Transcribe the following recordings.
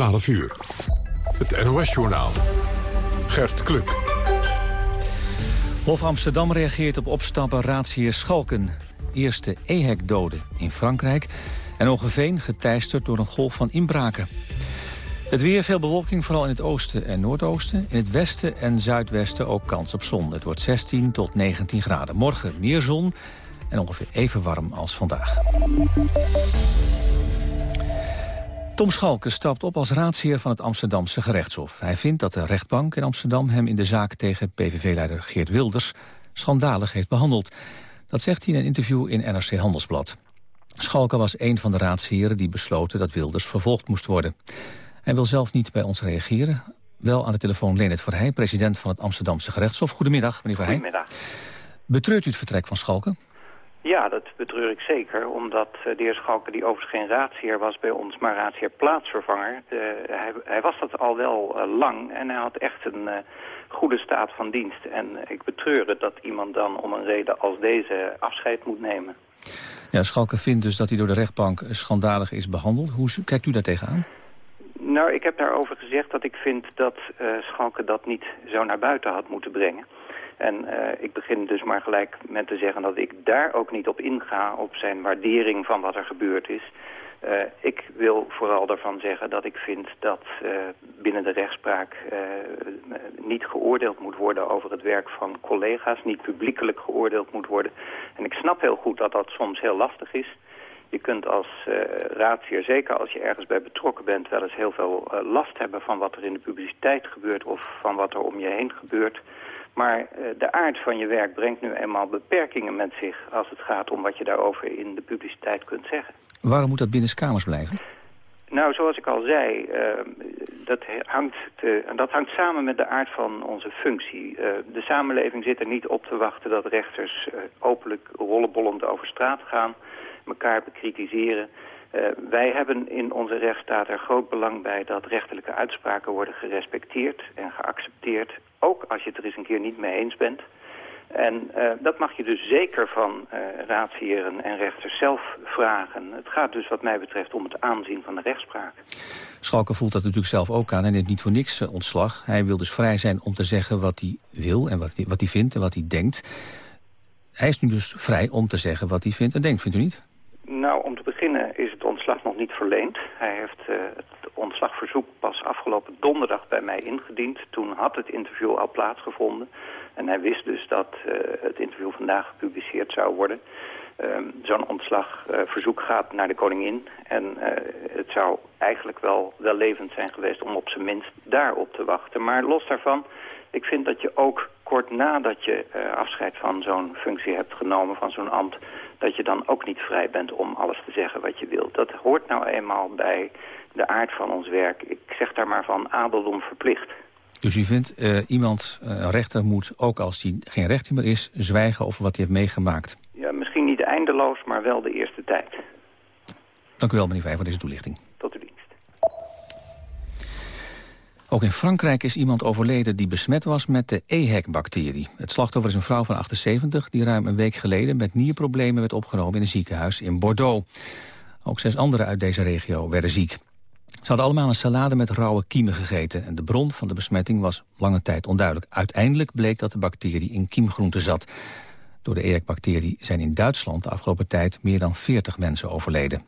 12 uur. Het NOS-journaal. Gert Kluk. Hof Amsterdam reageert op opstappen raadsheer Schalken. Eerste EHEC-doden in Frankrijk. En Ogeveen geteisterd door een golf van inbraken. Het weer, veel bewolking, vooral in het oosten en noordoosten. In het westen en zuidwesten ook kans op zon. Het wordt 16 tot 19 graden. Morgen meer zon en ongeveer even warm als vandaag. Tom Schalke stapt op als raadsheer van het Amsterdamse gerechtshof. Hij vindt dat de rechtbank in Amsterdam hem in de zaak tegen PVV-leider Geert Wilders schandalig heeft behandeld. Dat zegt hij in een interview in NRC Handelsblad. Schalke was een van de raadsheren die besloten dat Wilders vervolgd moest worden. Hij wil zelf niet bij ons reageren. Wel aan de telefoon Leonard Verheij, president van het Amsterdamse gerechtshof. Goedemiddag, meneer Verheij. Goedemiddag. Betreurt u het vertrek van Schalke? Ja, dat betreur ik zeker, omdat uh, de heer Schalke, die overigens geen raadsheer was bij ons, maar raadsheer plaatsvervanger, uh, hij, hij, was dat al wel uh, lang en hij had echt een goede staat van dienst. En ik betreur het dat iemand dan om een reden als deze afscheid moet nemen. Ja, Schalke vindt dus dat hij door de rechtbank schandalig is behandeld. Hoe kijkt u daar tegenaan? Nou, ik heb daarover gezegd dat ik vind dat Schalke dat niet zo naar buiten had moeten brengen. En uh, ik begin dus maar gelijk met te zeggen dat ik daar ook niet op inga... op zijn waardering van wat er gebeurd is. Uh, ik wil vooral daarvan zeggen dat ik vind dat uh, binnen de rechtspraak niet geoordeeld moet worden over het werk van collega's. Niet publiekelijk geoordeeld moet worden. En ik snap heel goed dat dat soms heel lastig is. Je kunt als raadsheer, zeker als je ergens bij betrokken bent... wel eens heel veel last hebben van wat er in de publiciteit gebeurt... of van wat er om je heen gebeurt... Maar uh, de aard van je werk brengt nu eenmaal beperkingen met zich... als het gaat om wat je daarover in de publiciteit kunt zeggen. Waarom moet dat binnenskamers blijven? Nou, zoals ik al zei, uh, dat, hangt te, dat hangt samen met de aard van onze functie. Uh, de samenleving zit er niet op te wachten dat rechters openlijk rollenbollend over straat gaan... elkaar bekritiseren... Uh, wij hebben in onze rechtsstaat er groot belang bij dat rechterlijke uitspraken worden gerespecteerd en geaccepteerd. Ook als je het er eens een keer niet mee eens bent. En uh, dat mag je dus zeker van uh, raadsheren en rechters zelf vragen. Het gaat dus wat mij betreft om het aanzien van de rechtspraak. Schalke voelt dat natuurlijk zelf ook aan. Hij neemt niet voor niks ontslag. Hij wil dus vrij zijn om te zeggen wat hij wil en wat hij, wat hij vindt en wat hij denkt. Hij is nu dus vrij om te zeggen wat hij vindt en denkt, vindt u niet? Nou, om te beginnen is het ontslag nog niet verleend. Hij heeft het ontslagverzoek pas afgelopen donderdag bij mij ingediend. Toen had het interview al plaatsgevonden. En hij wist dus dat uh, het interview vandaag gepubliceerd zou worden. Um, Zo'n ontslagverzoek gaat naar de koningin. En uh, het zou eigenlijk wel, wel levend zijn geweest om op zijn minst daarop te wachten. Maar los daarvan, ik vind dat je ook kort nadat je uh, afscheid van zo'n functie hebt genomen, van zo'n ambt, dat je dan ook niet vrij bent om alles te zeggen wat je wilt. Dat hoort nou eenmaal bij de aard van ons werk. Ik zeg daar maar van adeldom verplicht. Dus u vindt, uh, iemand, uh, een rechter moet, ook als hij geen rechter meer is, zwijgen over wat hij heeft meegemaakt? Ja, misschien niet eindeloos, maar wel de eerste tijd. Dank u wel, meneer Vijf, voor deze toelichting. Ook in Frankrijk is iemand overleden die besmet was met de EHEC-bacterie. Het slachtoffer is een vrouw van 78 die ruim een week geleden met nierproblemen werd opgenomen in een ziekenhuis in Bordeaux. Ook zes anderen uit deze regio werden ziek. Ze hadden allemaal een salade met rauwe kiemen gegeten... en de bron van de besmetting was lange tijd onduidelijk. Uiteindelijk bleek dat de bacterie in kiemgroenten zat. Door de EHEC-bacterie zijn in Duitsland de afgelopen tijd... meer dan 40 mensen overleden.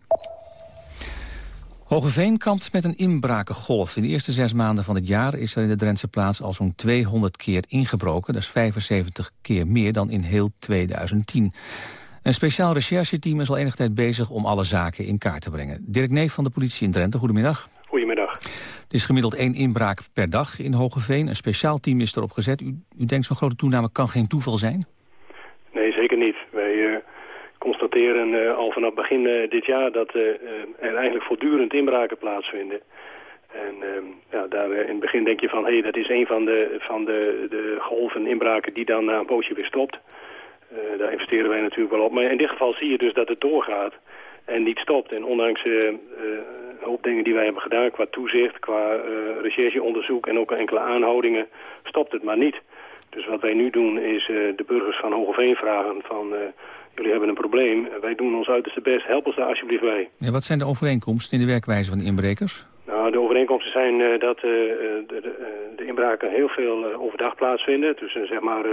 Hogeveen kampt met een inbrakengolf. In de eerste zes maanden van het jaar is er in de Drentse plaats al zo'n 200 keer ingebroken. Dat is 75 keer meer dan in heel 2010. Een speciaal rechercheteam is al enige tijd bezig om alle zaken in kaart te brengen. Dirk Neef van de politie in Drenthe, goedemiddag. Goedemiddag. Het is gemiddeld één inbraak per dag in Hogeveen. Een speciaal team is erop gezet. U, u denkt zo'n grote toename kan geen toeval zijn? Nee, zeker niet. Wij constateren uh, al vanaf begin uh, dit jaar dat er eigenlijk voortdurend inbraken plaatsvinden. En ja, daar in het begin denk je van, hé, hey, dat is een van de, van de, de golven inbraken die dan na een poosje weer stopt. Daar investeren wij natuurlijk wel op. Maar in dit geval zie je dus dat het doorgaat en niet stopt. En ondanks een hoop dingen die wij hebben gedaan qua toezicht, qua rechercheonderzoek en ook enkele aanhoudingen, stopt het maar niet. Dus wat wij nu doen is de burgers van Hogeveen vragen van... jullie hebben een probleem, wij doen ons uiterste best, help ons daar alsjeblieft bij. Ja, wat zijn de overeenkomsten in de werkwijze van de inbrekers? Nou, de overeenkomsten zijn dat de, de, de, inbraken heel veel overdag plaatsvinden. Tussen zeg maar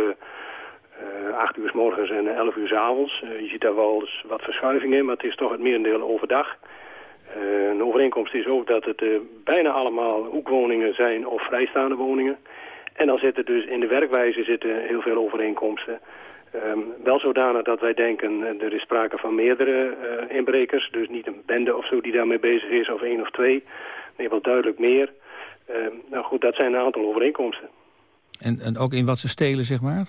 8 uur s morgens en 11 uur s avonds. je ziet daar wel eens wat verschuiving in, maar het is toch het merendeel overdag. een overeenkomst is ook dat het bijna allemaal hoekwoningen zijn of vrijstaande woningen. En dan zitten dus in de werkwijze zitten heel veel overeenkomsten. Um, wel zodanig dat wij denken, eh, er is sprake van meerdere uh, inbrekers. Dus niet een bende of zo die daarmee bezig is, of één of twee. Nee, wel duidelijk meer. Um, nou goed, dat zijn een aantal overeenkomsten. En, en ook in wat ze stelen, zeg maar?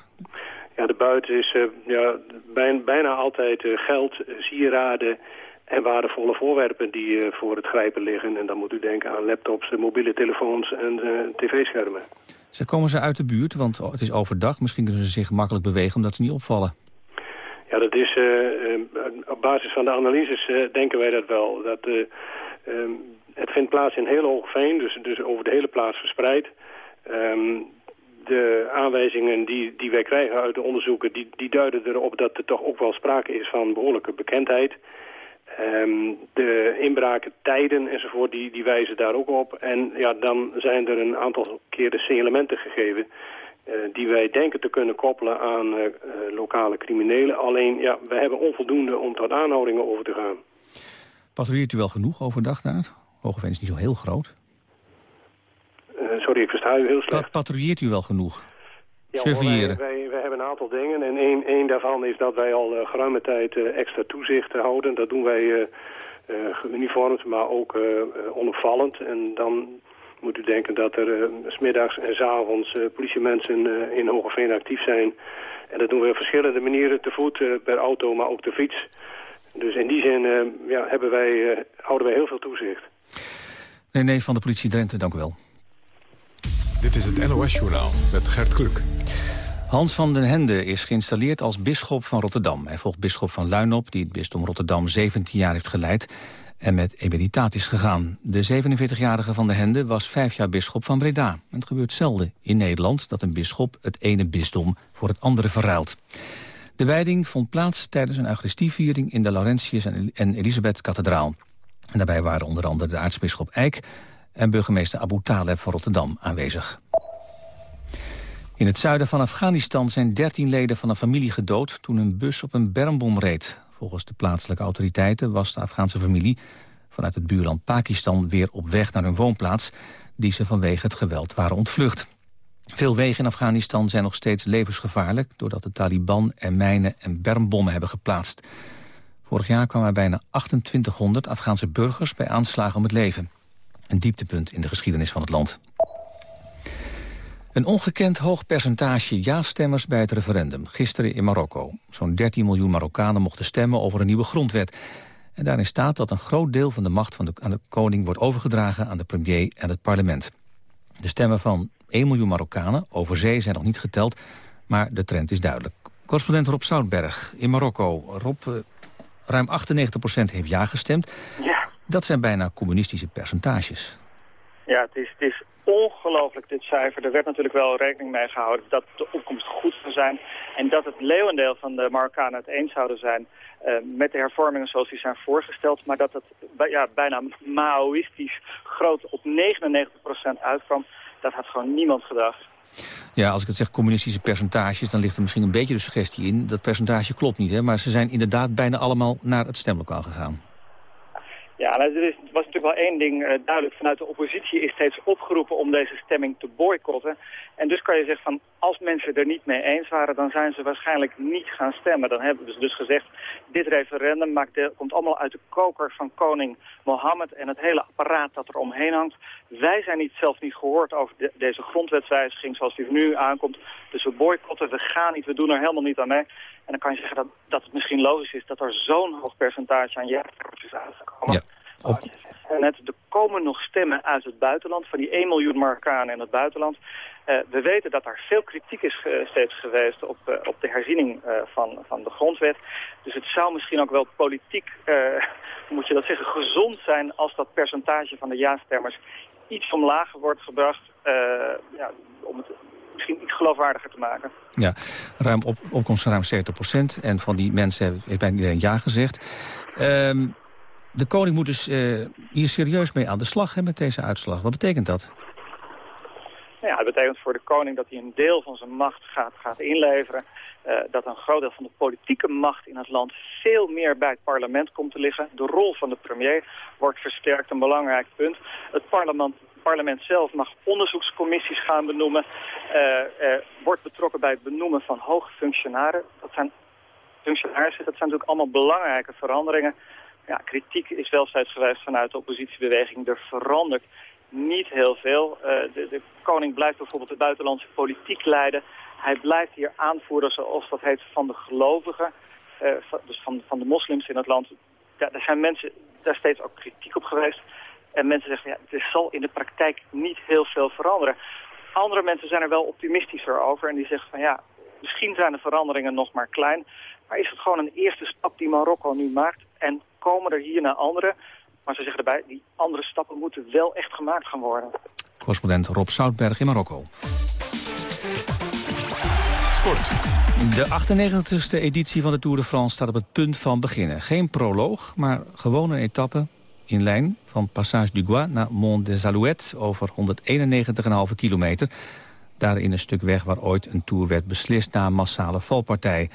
Ja, de buiten is uh, ja, bijna, bijna altijd geld, sieraden en waardevolle voorwerpen die voor het grijpen liggen. En dan moet u denken aan laptops, mobiele telefoons en tv-schermen. Ze komen ze uit de buurt, want het is overdag. Misschien kunnen ze zich makkelijk bewegen omdat ze niet opvallen. Ja, dat is uh, op basis van de analyses uh, denken wij dat wel. Dat, um, het vindt plaats in heel Hoogveen, dus, dus over de hele plaats verspreid. Um, de aanwijzingen die, die wij krijgen uit de onderzoeken... Die, die duiden erop dat er toch ook wel sprake is van behoorlijke bekendheid... Um, de inbraken, tijden enzovoort, die, die wijzen daar ook op. En ja, dan zijn er een aantal keer de signalementen gegeven... Uh, die wij denken te kunnen koppelen aan uh, lokale criminelen. Alleen, ja, we hebben onvoldoende om tot aanhoudingen over te gaan. Patrouilleert u wel genoeg overdag daar? Hogeveen is niet zo heel groot. sorry, ik versta u heel slecht. Pa patrouilleert u wel genoeg? Ja, wij, wij, wij, hebben een aantal dingen. En één, één daarvan is dat wij al uh, geruime tijd uh, extra toezicht houden. Dat doen wij uh, geuniformd, maar ook onopvallend. En dan moet u denken dat er smiddags en s avonds politiemensen in Hogeveen actief zijn. En dat doen we op verschillende manieren, te voet, per auto, maar ook te fiets. Dus in die zin ja, hebben wij, houden wij heel veel toezicht. Nee, nee, van de politie Drenthe, dank u wel. Dit is het NOS-journaal met Gert Kluk. Hans van den Hende is geïnstalleerd als bisschop van Rotterdam. Hij volgt bisschop van Luinop, die het bisdom Rotterdam 17 jaar heeft geleid en met emeritaat is gegaan. De 47-jarige van den Hende was vijf jaar bisschop van Breda. het gebeurt zelden in Nederland dat een bisschop het ene bisdom voor het andere verruilt. De wijding vond plaats tijdens een eucharistieviering in de Laurentius en Elisabeth-kathedraal. Daarbij waren onder andere de aartsbisschop Eijk en burgemeester Abu Taleb van Rotterdam aanwezig. In het zuiden van Afghanistan zijn 13 leden van een familie gedood... toen een bus op een bermbom reed. Volgens de plaatselijke autoriteiten was de Afghaanse familie... vanuit het buurland Pakistan weer op weg naar hun woonplaats... die ze vanwege het geweld waren ontvlucht. Veel wegen in Afghanistan zijn nog steeds levensgevaarlijk... doordat de Taliban er mijnen en bermbommen hebben geplaatst. Vorig jaar kwamen bijna 2800 Afghaanse burgers bij aanslagen om het leven. Een dieptepunt in de geschiedenis van het land. Een ongekend hoog percentage ja-stemmers bij het referendum. Gisteren in Marokko. Zo'n 13 miljoen Marokkanen mochten stemmen over een nieuwe grondwet. En daarin staat dat een groot deel van de macht van de, aan de koning... wordt overgedragen aan de premier en het parlement. De stemmen van 1 miljoen Marokkanen over zee zijn nog niet geteld... maar de trend is duidelijk. Correspondent Rob Zoutberg in Marokko. Rob, eh, ruim 98% heeft ja gestemd. Ja. Dat zijn bijna communistische percentages. Ja, het is, het is ongelooflijk dit cijfer. Er werd natuurlijk wel rekening mee gehouden dat de opkomst goed zou zijn. En dat het leeuwendeel van de Marokkanen het eens zouden zijn uh, met de hervormingen zoals die zijn voorgesteld. Maar dat het ja, bijna Maoïstisch groot op 99% uitkwam, dat had gewoon niemand gedacht. Ja, als ik het zeg communistische percentages, dan ligt er misschien een beetje de suggestie in. Dat percentage klopt niet, hè? maar ze zijn inderdaad bijna allemaal naar het stemlokaal gegaan. Ja, nou, er was natuurlijk wel één ding uh, duidelijk. Vanuit de oppositie is steeds opgeroepen om deze stemming te boycotten. En dus kan je zeggen van als mensen er niet mee eens waren, dan zijn ze waarschijnlijk niet gaan stemmen. Dan hebben ze dus gezegd, dit referendum maakt de, komt allemaal uit de koker van koning Mohammed en het hele apparaat dat er omheen hangt. Wij zijn niet, zelf niet gehoord over deze grondwetswijziging zoals die nu aankomt. Dus we boycotten, we gaan niet, we doen er helemaal niet aan mee. En dan kan je zeggen dat, dat het misschien logisch is dat er zo'n hoog percentage aan ja is uitgekomen. Ja. Op... Net, er komen nog stemmen uit het buitenland, van die 1 miljoen Marokkanen in het buitenland. Uh, we weten dat er veel kritiek is uh, steeds geweest op, uh, op de herziening van, van de grondwet. Dus het zou misschien ook wel politiek, moet je dat zeggen, gezond zijn als dat percentage van de ja-stemmers iets omlaag wordt gebracht. ja, om het misschien iets geloofwaardiger te maken. Ja, ruim op, opkomst van ruim 70 procent. En van die mensen heeft bijna iedereen ja gezegd. Um, de koning moet dus hier serieus mee aan de slag hè, met deze uitslag. Wat betekent dat? Nou ja, het betekent voor de koning dat hij een deel van zijn macht gaat, gaat inleveren. Uh, dat een groot deel van de politieke macht in het land veel meer bij het parlement komt te liggen. De rol van de premier wordt versterkt, een belangrijk punt. Het parlement, parlement zelf mag onderzoekscommissies gaan benoemen. Uh, wordt betrokken bij het benoemen van hoge functionarissen. Dat zijn functionarissen, dat zijn natuurlijk allemaal belangrijke veranderingen. Ja, kritiek is wel steeds geweest vanuit de oppositiebeweging. Er verandert niet heel veel. De, de, koning blijft bijvoorbeeld de buitenlandse politiek leiden. Hij blijft hier aanvoeren, zoals dat heet, van de gelovigen. Uh, dus van, van de moslims in het land. Daar zijn mensen daar steeds ook kritiek op geweest. En mensen zeggen, ja, het zal in de praktijk niet heel veel veranderen. Andere mensen zijn er wel optimistischer over. En die zeggen van ja, misschien zijn de veranderingen nog maar klein. Maar is het gewoon een eerste stap die Marokko nu maakt? En komen er hierna andere? Maar ze zeggen erbij, die andere stappen moeten wel echt gemaakt gaan worden. Correspondent Rob Soutberg in Marokko. Sport. De 98e editie van de Tour de France staat op het punt van beginnen. Geen proloog, maar gewoon een etappe in lijn van Passage du Gois naar Mont des Alouettes over 191,5 kilometer. Daarin een stuk weg waar ooit een Tour werd beslist na een massale valpartij.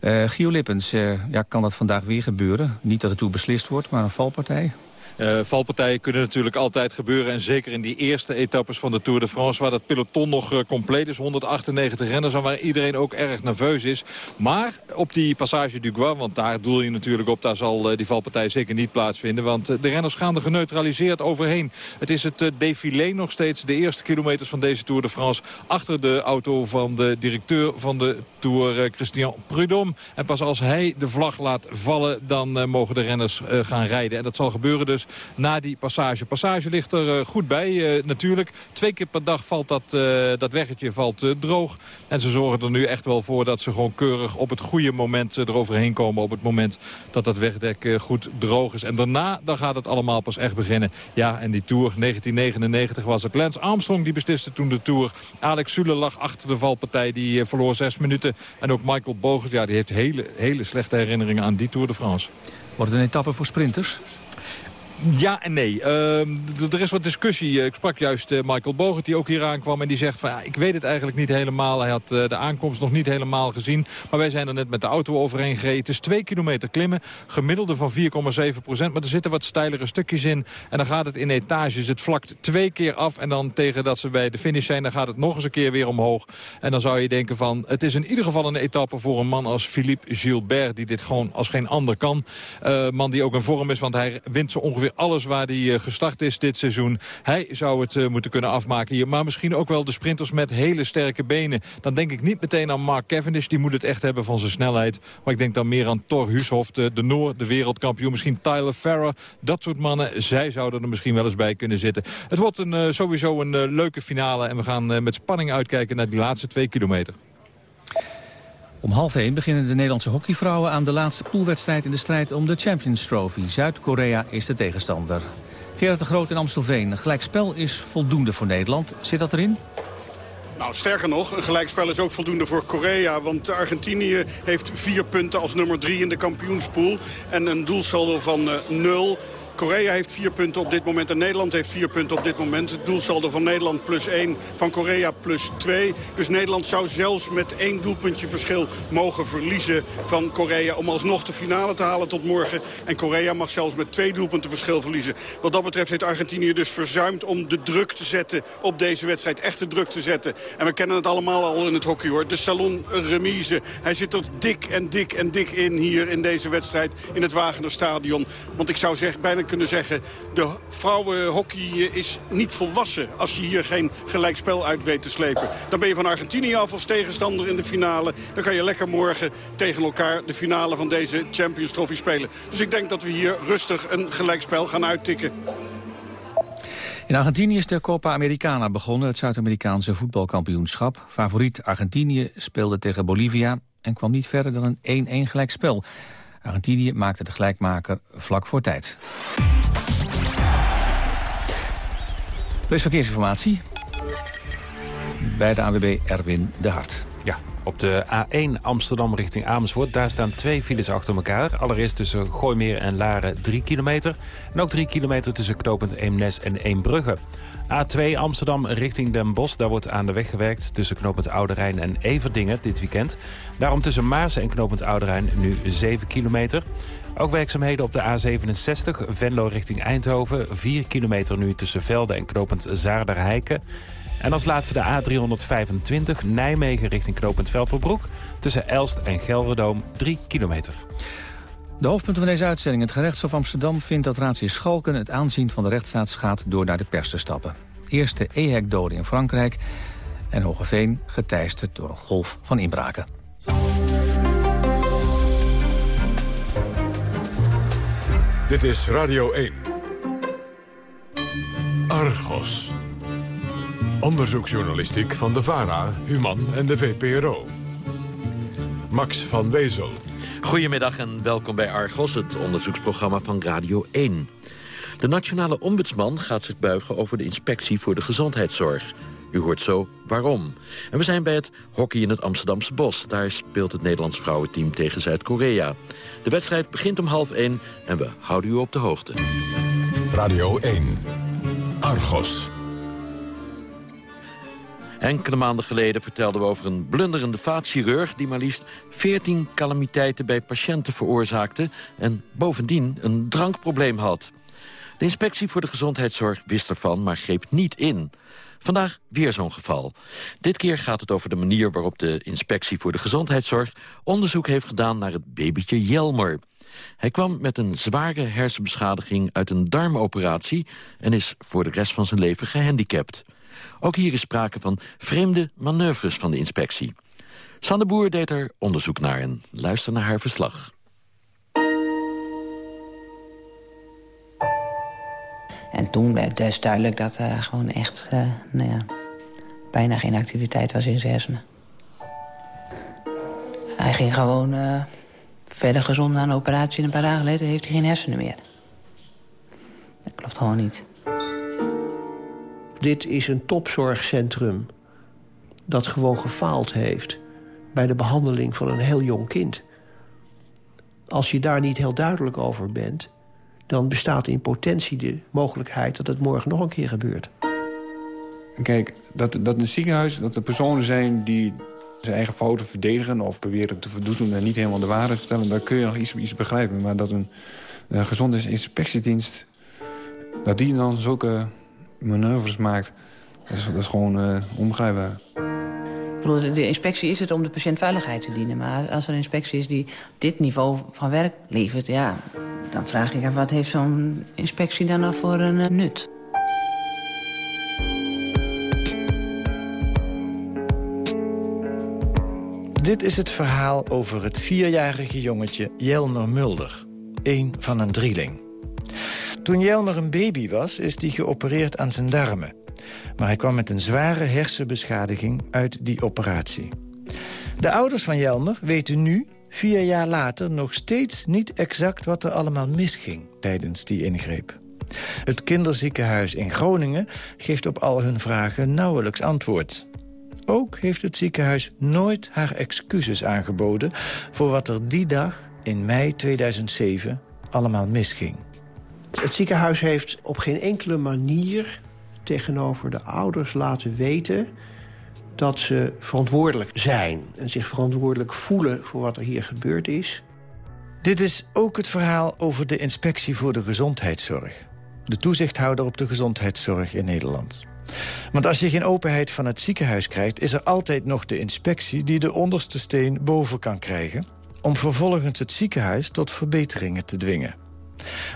Uh, Gio Lippens, uh, ja, kan dat vandaag weer gebeuren? Niet dat het toe beslist wordt, maar een valpartij? Uh, valpartijen kunnen natuurlijk altijd gebeuren. En zeker in die eerste etappes van de Tour de France... waar dat peloton nog uh, compleet is. 198 renners en waar iedereen ook erg nerveus is. Maar op die passage du Gois, want daar doel je natuurlijk op... daar zal uh, die valpartij zeker niet plaatsvinden. Want de renners gaan er geneutraliseerd overheen. Het is het défilé nog steeds. De eerste kilometers van deze Tour de France. Achter de auto van de directeur van de Tour, Christian Prudhomme. En pas als hij de vlag laat vallen... dan mogen de renners gaan rijden. En dat zal gebeuren dus na die passage. Passage ligt er eh, goed bij eh, natuurlijk. Twee keer per dag valt dat, eh, dat weggetje valt, droog. En ze zorgen er nu echt wel voor dat ze gewoon keurig op het goede moment eroverheen komen. Op het moment dat dat wegdek goed droog is. En daarna dan gaat het allemaal pas echt beginnen. Ja, en die Tour 1999 was het. Lance Armstrong die besliste toen de Tour. Alex Sule lag achter de valpartij. Die verloor zes minuten. En ook Michael Bogert, ja, die heeft hele, hele slechte herinneringen aan die Tour de France. Wordt een etappe voor sprinters? Ja en nee. Uh, er is wat discussie. Ik sprak juist uh, Michael Bogert die ook hier aankwam. En die zegt van ja, ik weet het eigenlijk niet helemaal. Hij had uh, de aankomst nog niet helemaal gezien. Maar wij zijn er net met de auto overheen gereden. Het is twee kilometer klimmen. Gemiddelde van 4,7 procent. Maar er zitten wat steilere stukjes in. En dan gaat het in etages. Het vlakt twee keer af. En dan tegen dat ze bij de finish zijn, dan gaat het nog eens een keer weer omhoog. En dan zou je denken van het is in ieder geval een etappe voor een man als Philippe Gilbert. Die dit gewoon als geen ander kan. Man die ook in vorm is. Want hij wint zo ongeveer alles waar hij eh, gestart is dit seizoen. Hij zou het eh, moeten kunnen afmaken hier. Maar misschien ook wel de sprinters met hele sterke benen. Dan denk ik niet meteen aan Mark Cavendish. Die moet het echt hebben van zijn snelheid. Maar ik denk dan meer aan Thor Hushoff, de, de Noor, de wereldkampioen. Misschien Tyler Farrer. Dat soort mannen. Zij zouden er misschien wel eens bij kunnen zitten. Het wordt een, sowieso een leuke finale. En we gaan met spanning uitkijken naar die laatste twee kilometer. Om half één beginnen de Nederlandse hockeyvrouwen aan de laatste poolwedstrijd in de strijd om de Champions Trophy. Zuid-Korea is de tegenstander. Gerard de Groot in Amstelveen. Gelijkspel is voldoende voor Nederland. Zit dat erin? Nou, sterker nog, een gelijkspel is ook voldoende voor Korea. Want Argentinië heeft vier punten als nummer drie in de kampioenspool. En een doelsaldo van uh, nul. Korea heeft vier punten op dit moment en Nederland heeft vier punten op dit moment. Het doelsaldo van Nederland plus één, van Korea plus twee. Dus Nederland zou zelfs met één doelpuntje verschil mogen verliezen van Korea... om alsnog de finale te halen tot morgen. En Korea mag zelfs met twee doelpunten verschil verliezen. Wat dat betreft heeft Argentinië dus verzuimd om de druk te zetten op deze wedstrijd. Echte druk te zetten. En we kennen het allemaal al in het hockey hoor. De salon remise. Hij zit er dik en dik en dik in hier in deze wedstrijd in het Wagener Stadion. Want ik zou zeggen, bijna kunnen zeggen... de vrouwenhockey is niet volwassen als je hier geen gelijkspel uit weet te slepen. Dan ben je van Argentinië af als tegenstander in de finale. Dan kan je lekker morgen tegen elkaar de finale van deze Champions Trophy spelen. Dus ik denk dat we hier rustig een gelijkspel gaan uittikken. In Argentinië is de Copa Americana begonnen, het Zuid-Amerikaanse voetbalkampioenschap. Favoriet Argentinië speelde tegen Bolivia en kwam niet verder dan een 1-1 gelijkspel. Argentinië maakte de gelijkmaker vlak voor tijd. Er is verkeersinformatie bij de AWB Erwin de Hart. Ja, Op de A1 Amsterdam richting Amersfoort, daar staan twee files achter elkaar. Allereerst tussen Gooimeer en Laren 3 kilometer. En ook 3 kilometer tussen knooppunt Eemnes en Eembrugge. A2 Amsterdam richting Den Bosch. Daar wordt aan de weg gewerkt tussen knooppunt Oude Rijn en Everdingen dit weekend. Daarom tussen Maarsen en knooppunt Oude Rijn nu 7 kilometer. Ook werkzaamheden op de A67, Venlo richting Eindhoven. 4 kilometer nu tussen Velde en knooppunt Zaarderheiken. En als laatste de A325, Nijmegen richting knooppunt Velperbroek. Tussen Elst en Gelredoom 3 kilometer. De hoofdpunten van deze uitzending. Het gerechtshof Amsterdam vindt dat raadsheer Schalken... het aanzien van de rechtsstaat schaadt door naar de pers te stappen. Eerste EHEC-doden in Frankrijk. En Hogeveen geteisterd door een golf van inbraken. Dit is Radio 1. Argos. Onderzoeksjournalistiek van de VARA, Human en de VPRO. Max van Wezel. Goedemiddag en welkom bij Argos, het onderzoeksprogramma van Radio 1. De nationale ombudsman gaat zich buigen over de inspectie voor de gezondheidszorg. U hoort zo waarom. En we zijn bij het hockey in het Amsterdamse Bos. Daar speelt het Nederlands vrouwenteam tegen Zuid-Korea. De wedstrijd begint om half 1 en we houden u op de hoogte. Radio 1. Argos. Enkele maanden geleden vertelden we over een blunderende vaatchirurg... die maar liefst 14 calamiteiten bij patiënten veroorzaakte... en bovendien een drankprobleem had. De inspectie voor de gezondheidszorg wist ervan, maar greep niet in. Vandaag weer zo'n geval. Dit keer gaat het over de manier waarop de inspectie voor de gezondheidszorg... onderzoek heeft gedaan naar het babytje Jelmer. Hij kwam met een zware hersenbeschadiging uit een darmoperatie... en is voor de rest van zijn leven gehandicapt. Ook hier is sprake van vreemde manoeuvres van de inspectie. Sanne Boer deed er onderzoek naar en luister naar haar verslag. En toen werd dus duidelijk dat er gewoon echt uh, nou ja, bijna geen activiteit was in zijn hersenen. Hij ging gewoon uh, verder gezond naar een operatie... en een paar dagen later heeft hij geen hersenen meer. Dat klopt gewoon niet. Dit is een topzorgcentrum dat gewoon gefaald heeft... bij de behandeling van een heel jong kind. Als je daar niet heel duidelijk over bent... dan bestaat in potentie de mogelijkheid dat het morgen nog een keer gebeurt. Kijk, dat, dat een ziekenhuis, dat er personen zijn die zijn eigen fouten verdedigen... of proberen te voldoen en niet helemaal de waarheid vertellen... daar kun je nog iets, iets begrijpen. Maar dat een, een gezondheidsinspectiedienst... dat die dan zulke manoeuvres maakt. Dat is, dat is gewoon uh, onbegrijpbaar. De inspectie is het om de patiënt veiligheid te dienen. Maar als er een inspectie is die dit niveau van werk levert... Ja, dan vraag ik af, wat heeft zo'n inspectie dan nog voor een uh, nut? Dit is het verhaal over het vierjarige jongetje Jelmer Mulder. Een van een drieling. Toen Jelmer een baby was, is hij geopereerd aan zijn darmen. Maar hij kwam met een zware hersenbeschadiging uit die operatie. De ouders van Jelmer weten nu, vier jaar later... nog steeds niet exact wat er allemaal misging tijdens die ingreep. Het kinderziekenhuis in Groningen geeft op al hun vragen nauwelijks antwoord. Ook heeft het ziekenhuis nooit haar excuses aangeboden... voor wat er die dag, in mei 2007, allemaal misging. Het ziekenhuis heeft op geen enkele manier tegenover de ouders laten weten dat ze verantwoordelijk zijn en zich verantwoordelijk voelen voor wat er hier gebeurd is. Dit is ook het verhaal over de inspectie voor de gezondheidszorg. De toezichthouder op de gezondheidszorg in Nederland. Want als je geen openheid van het ziekenhuis krijgt... is er altijd nog de inspectie die de onderste steen boven kan krijgen... om vervolgens het ziekenhuis tot verbeteringen te dwingen.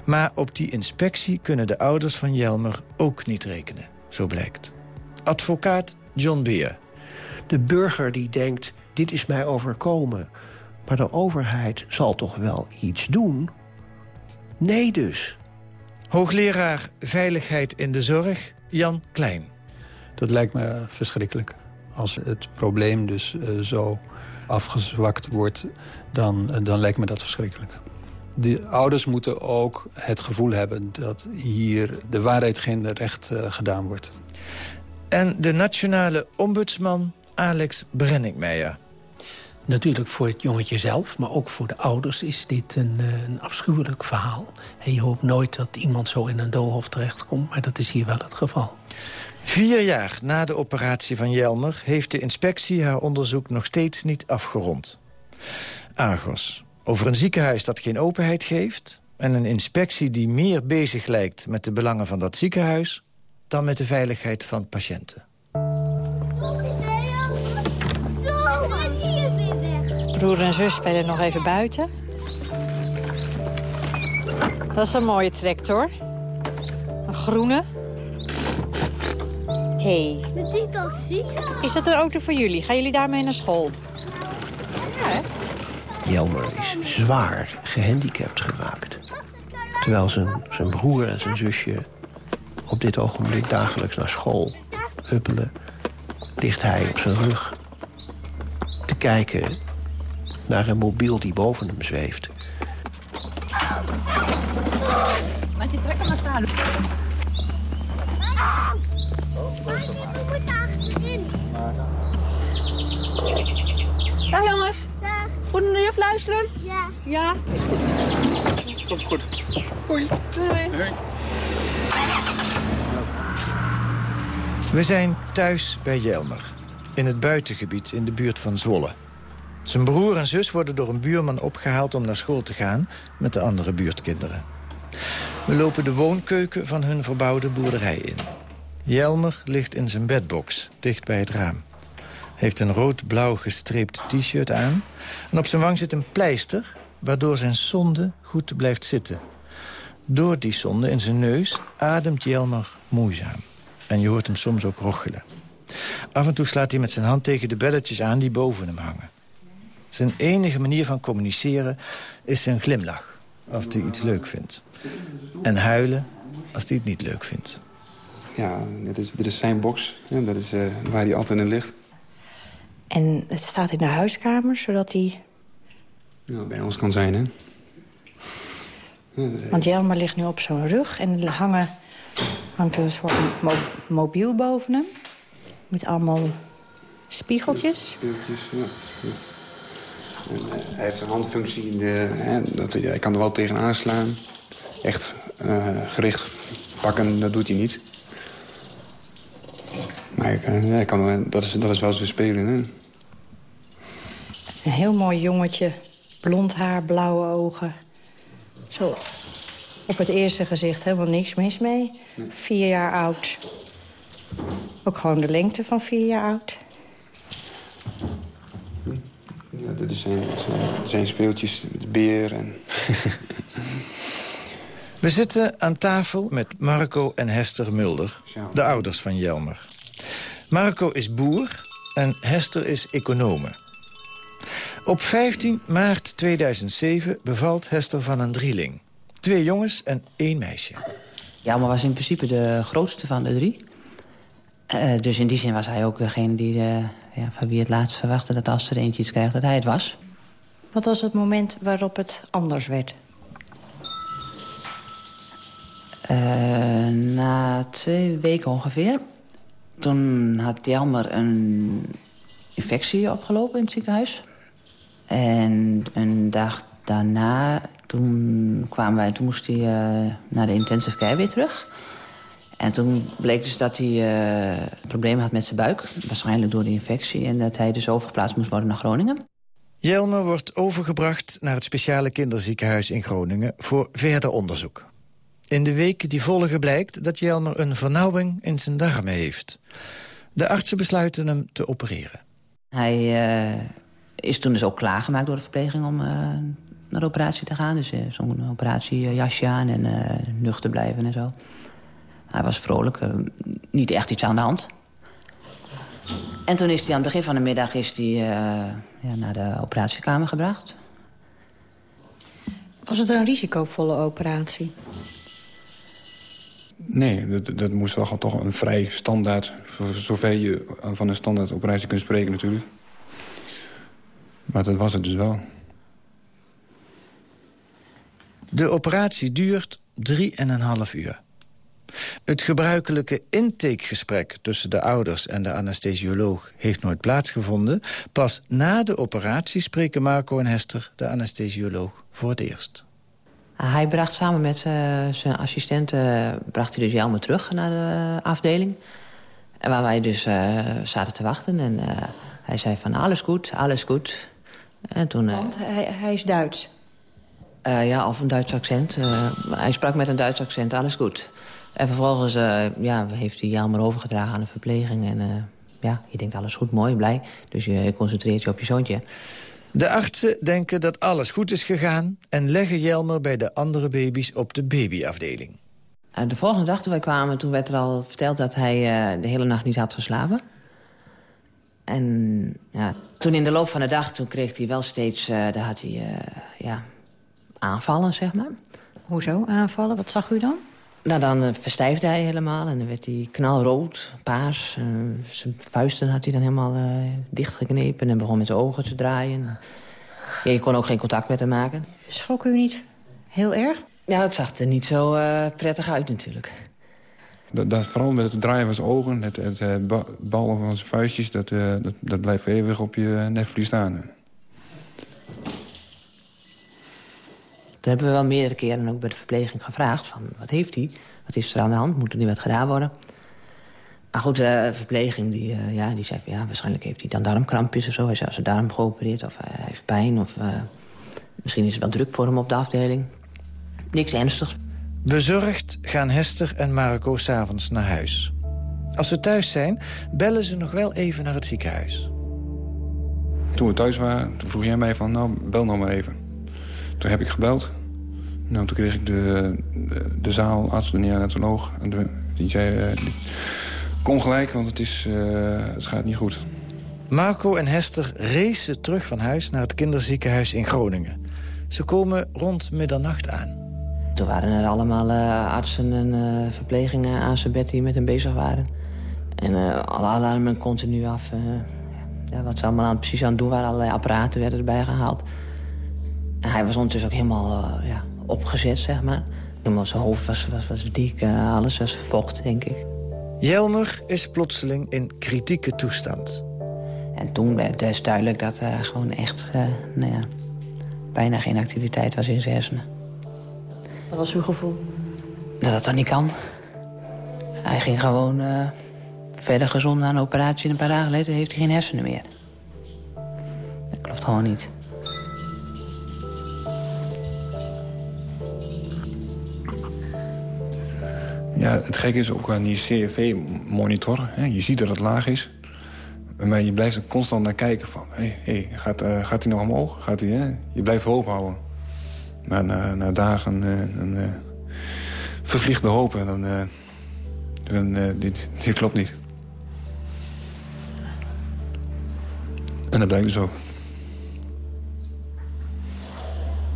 Maar op die inspectie kunnen de ouders van Jelmer ook niet rekenen, zo blijkt. Advocaat John Beer. De burger die denkt, dit is mij overkomen... maar de overheid zal toch wel iets doen? Nee dus. Hoogleraar Veiligheid in de Zorg, Jan Klein. Dat lijkt me verschrikkelijk. Als het probleem dus uh, zo afgezwakt wordt, dan, uh, dan lijkt me dat verschrikkelijk de ouders moeten ook het gevoel hebben dat hier de waarheid geen recht uh, gedaan wordt. En de nationale ombudsman Alex Brenningmeijer. Natuurlijk voor het jongetje zelf, maar ook voor de ouders is dit een, eh, een afschuwelijk verhaal. En je hoopt nooit dat iemand zo in een doolhof terechtkomt, maar dat is hier wel het geval. Vier jaar na de operatie van Jelmer heeft de inspectie haar onderzoek nog steeds niet afgerond. Argos, over een ziekenhuis dat geen openheid geeft... en een inspectie die meer bezig lijkt met de belangen van dat ziekenhuis... dan met de veiligheid van patiënten. Broer en zus spelen nog even buiten. Dat is een mooie tractor. Een groene. Hé. Hey. Is dat een auto voor jullie? Gaan jullie daarmee naar school? Ja, hè? Jelmer is zwaar gehandicapt geraakt. Terwijl zijn, zijn broer en zijn zusje op dit ogenblik dagelijks naar school huppelen... ligt hij op zijn rug te kijken naar een mobiel die boven hem zweeft. Laat je trekker maar staan. Dag jongens. Goed naar juf luisteren? Ja. Ja? Is goed. Komt goed. Hoi. Hoi. We zijn thuis bij Jelmer. In het buitengebied in de buurt van Zwolle. Zijn broer en zus worden door een buurman opgehaald om naar school te gaan met de andere buurtkinderen. We lopen de woonkeuken van hun verbouwde boerderij in. Jelmer ligt in zijn bedbox, dicht bij het raam. Heeft een rood-blauw gestreept t-shirt aan. En op zijn wang zit een pleister, waardoor zijn zonde goed blijft zitten. Door die zonde in zijn neus ademt Jelmer moeizaam. En je hoort hem soms ook rochelen. Af en toe slaat hij met zijn hand tegen de belletjes aan die boven hem hangen. Zijn enige manier van communiceren is zijn glimlach, als hij iets leuk vindt. En huilen als hij het niet leuk vindt. Ja, dit is, zijn box. Ja, dat is uh, waar hij altijd in ligt. En het staat in de huiskamer, zodat hij... Ja, bij ons kan zijn, hè? Want Jelmer ligt nu op zo'n rug en er hangen, hangt een soort mo mobiel boven hem. Met allemaal spiegeltjes. Spiegeltjes, ja. En, uh, hij heeft een handfunctie, in de, hè, dat, hij kan er wel tegen aanslaan. Echt uh, gericht pakken, dat doet hij niet. Maar ik, uh, kan, dat, is, dat is wel zo spelen, hè. Een heel mooi jongetje. Blond haar, blauwe ogen. Zo op het eerste gezicht helemaal niks mis mee. Vier jaar oud. Ook gewoon de lengte van vier jaar oud. Ja, dit zijn, zijn, zijn speeltjes, de beer en... We zitten aan tafel met Marco en Hester Mulder, de ouders van Jelmer. Marco is boer en Hester is econome. Op 15 maart 2007 bevalt Hester van een drieling. Twee jongens en één meisje. Jelmer was in principe de grootste van de drie. Uh, dus in die zin was hij ook degene die, uh, ja, van wie het laatst verwachtte... dat als er eentje iets krijgt, dat hij het was. Wat was het moment waarop het anders werd? Uh, na twee weken ongeveer. Toen had Jelmer een infectie opgelopen in het ziekenhuis. En een dag daarna, toen, kwamen wij, toen moest hij uh, naar de intensive care weer terug. En toen bleek dus dat hij uh, problemen had met zijn buik. Waarschijnlijk door de infectie. En dat hij dus overgeplaatst moest worden naar Groningen. Jelmer wordt overgebracht naar het speciale kinderziekenhuis in Groningen... voor verder onderzoek. In de weken die volgen blijkt dat Jelmer een vernauwing in zijn darmen heeft. De artsen besluiten hem te opereren. Hij uh, is toen dus ook klaargemaakt door de verpleging om uh, naar de operatie te gaan. Dus uh, zo'n operatiejasje aan en nuchter blijven en zo. Hij was vrolijk, niet echt iets aan de hand. En toen is hij aan het begin van de middag is hij, ja, naar de operatiekamer gebracht. Was het een risicovolle operatie? Nee, dat, moest wel toch een vrij standaard... voor zover je van een standaard operatie kunt spreken natuurlijk. Maar dat was het dus wel. De operatie duurt 3,5 uur. Het gebruikelijke intakegesprek tussen de ouders en de anesthesioloog heeft nooit plaatsgevonden. Pas na de operatie spreken Marco en Hester de anesthesioloog voor het eerst. Hij bracht samen met uh, zijn assistenten bracht hij dus Jelmer terug naar de afdeling. En waar wij dus uh, zaten te wachten. En uh, hij zei van alles goed, alles goed. En toen, Want hij, hij is Duits? ja, of een Duits accent. hij sprak met een Duits accent, alles goed. En vervolgens ja, heeft hij Jelmer overgedragen aan de verpleging. En ja, je denkt alles goed, mooi, blij. Dus je concentreert je op je zoontje. De artsen denken dat alles goed is gegaan... en leggen Jelmer bij de andere baby's op de babyafdeling. De volgende dag toen wij kwamen, toen werd er al verteld dat hij uh, de hele nacht niet had geslapen. En ja, toen in de loop van de dag, toen kreeg hij wel steeds, uh, daar had hij, uh, ja, aanvallen, zeg maar. Hoezo aanvallen? Wat zag u dan? Nou, dan verstijfde hij helemaal en dan werd hij knalrood, paars. zijn vuisten had hij dan helemaal dichtgeknepen en begon met zijn ogen te draaien. Ja, je kon ook geen contact met hem maken. Schrok u niet heel erg? Ja, het zag er niet zo uh, prettig uit natuurlijk. Dat, dat, vooral met het draaien van zijn ogen, het, het, het ballen van zijn vuistjes... Dat, uh, dat, dat blijft eeuwig op je netvlies staan. Toen hebben we wel meerdere keren ook bij de verpleging gevraagd... van wat heeft hij? Wat is er aan de hand? Moet er nu wat gedaan worden? Maar goed, de verpleging die, uh, ja, die zei van... ja, waarschijnlijk heeft hij dan darmkrampjes of zo. Hij is zijn darm geopereerd of hij heeft pijn. Of, misschien is het wel druk voor hem op de afdeling. Niks ernstigs. Bezorgd gaan Hester en Marco s'avonds naar huis. Als ze thuis zijn, bellen ze nog wel even naar het ziekenhuis. Toen we thuis waren, toen vroeg jij mij van, nou, bel nog maar even. Toen heb ik gebeld. Nou, toen kreeg ik de, de, de zaalarts, de neonatoloog. En de, die zei, uh, die, kom gelijk, want het, is, uh, het gaat niet goed. Marco en Hester racen terug van huis naar het kinderziekenhuis in Groningen. Ze komen rond middernacht aan. Toen waren er allemaal uh, artsen en uh, verplegingen aan zijn bed die met hem bezig waren. En uh, alle alarmen continu af. ja, wat ze allemaal aan, precies aan het doen waren. Allerlei apparaten werden erbij gehaald. En hij was ondertussen ook helemaal ja, opgezet, zeg maar. Zijn hoofd was, was, was dik, alles was vocht, denk ik. Jelmer is plotseling in kritieke toestand. En toen werd dus duidelijk dat hij gewoon echt, nou ja, bijna geen activiteit was in zijn hersenen. Wat was uw gevoel? Dat dat toch niet kan. Hij ging gewoon uh, verder gezond naar een operatie... en een paar dagen later heeft hij geen hersenen meer. Dat klopt gewoon niet. Ja, het gekke is ook aan die CRV-monitor. Je ziet dat het laag is. Maar je blijft er constant naar kijken van... Hey, hey, gaat, uh, gaat hij nog omhoog? Gaat hij, hè? Je blijft hoop houden. Maar na, na dagen uh, vervliegt de hoop. En dan, dan dit, dit klopt niet. En dat blijkt dus ook.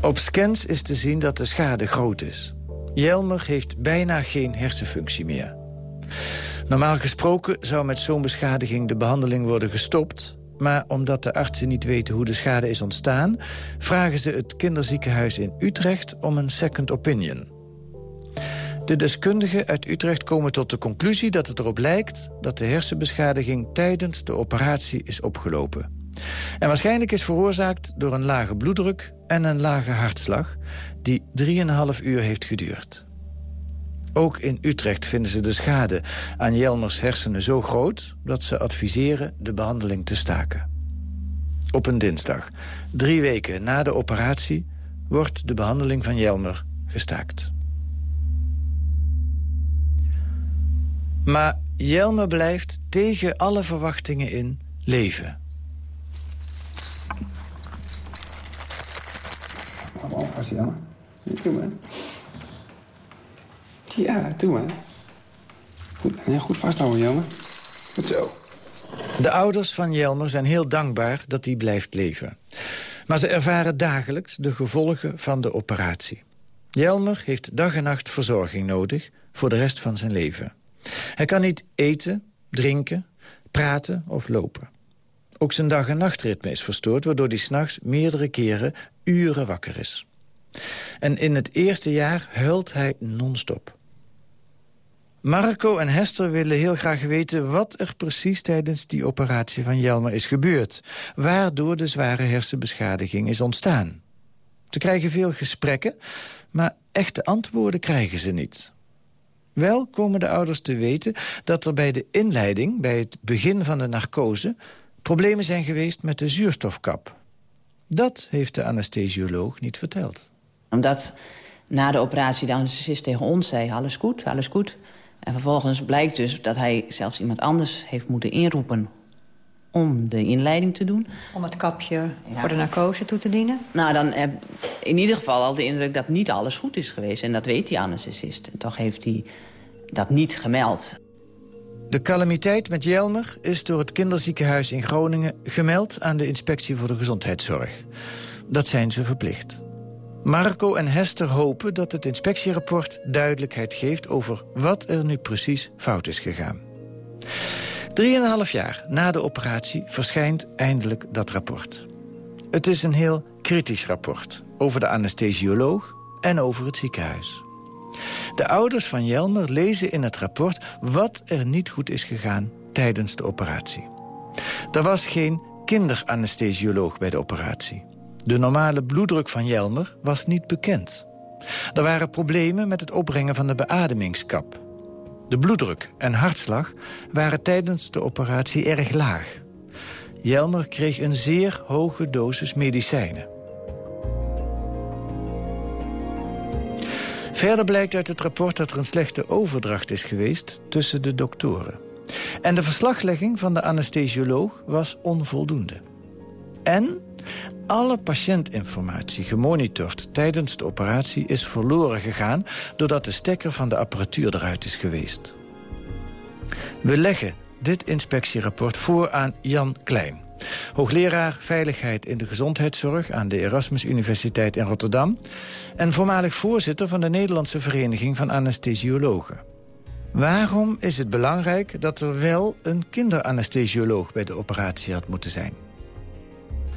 Op scans is te zien dat de schade groot is. Jelmer heeft bijna geen hersenfunctie meer. Normaal gesproken zou met zo'n beschadiging de behandeling worden gestopt... maar omdat de artsen niet weten hoe de schade is ontstaan... vragen ze het kinderziekenhuis in Utrecht om een second opinion. De deskundigen uit Utrecht komen tot de conclusie dat het erop lijkt... dat de hersenbeschadiging tijdens de operatie is opgelopen. En waarschijnlijk is veroorzaakt door een lage bloeddruk en een lage hartslag... die 3,5 uur heeft geduurd. Ook in Utrecht vinden ze de schade aan Jelmers hersenen zo groot... dat ze adviseren de behandeling te staken. Op een dinsdag, drie weken na de operatie... wordt de behandeling van Jelmer gestaakt. Maar Jelmer blijft tegen alle verwachtingen in leven. Doe maar. Ja, doe maar. Goed, ja, goed vasthouden, Jelmer. Goed zo. De ouders van Jelmer zijn heel dankbaar dat hij blijft leven. Maar ze ervaren dagelijks de gevolgen van de operatie. Jelmer heeft dag en nacht verzorging nodig voor de rest van zijn leven. Hij kan niet eten, drinken, praten of lopen. Ook zijn dag- en nachtritme is verstoord... waardoor hij s'nachts meerdere keren uren wakker is. En in het eerste jaar huilt hij non-stop. Marco en Hester willen heel graag weten wat er precies tijdens die operatie van Jelmer is gebeurd. Waardoor de zware hersenbeschadiging is ontstaan. Ze krijgen veel gesprekken, maar echte antwoorden krijgen ze niet. Wel komen de ouders te weten dat er bij de inleiding, bij het begin van de narcose... problemen zijn geweest met de zuurstofkap. Dat heeft de anesthesioloog niet verteld. Omdat na de operatie de anesthesist tegen ons zei... alles goed, alles goed. En vervolgens blijkt dus dat hij zelfs iemand anders heeft moeten inroepen... om de inleiding te doen. Om het kapje voor de narcose toe te dienen? Nou, dan heb in ieder geval al de indruk dat niet alles goed is geweest. En dat weet die anesthesist. En toch heeft hij dat niet gemeld. De calamiteit met Jelmer is door het kinderziekenhuis in Groningen... gemeld aan de Inspectie voor de Gezondheidszorg. Dat zijn ze verplicht. Marco en Hester hopen dat het inspectierapport duidelijkheid geeft... over wat er nu precies fout is gegaan. Drieënhalf jaar na de operatie verschijnt eindelijk dat rapport. Het is een heel kritisch rapport over de anesthesioloog en over het ziekenhuis. De ouders van Jelmer lezen in het rapport wat er niet goed is gegaan tijdens de operatie. Er was geen kinderanesthesioloog bij de operatie. De normale bloeddruk van Jelmer was niet bekend. Er waren problemen met het opbrengen van de beademingskap. De bloeddruk en hartslag waren tijdens de operatie erg laag. Jelmer kreeg een zeer hoge dosis medicijnen. Verder blijkt uit het rapport dat er een slechte overdracht is geweest tussen de doktoren. En de verslaglegging van de anesthesioloog was onvoldoende. En alle patiëntinformatie gemonitord tijdens de operatie is verloren gegaan... doordat de stekker van de apparatuur eruit is geweest. We leggen dit inspectierapport voor aan Jan Klein. Hoogleraar Veiligheid in de Gezondheidszorg aan de Erasmus Universiteit in Rotterdam... en voormalig voorzitter van de Nederlandse Vereniging van Anesthesiologen. Waarom is het belangrijk dat er wel een kinderanesthesioloog bij de operatie had moeten zijn?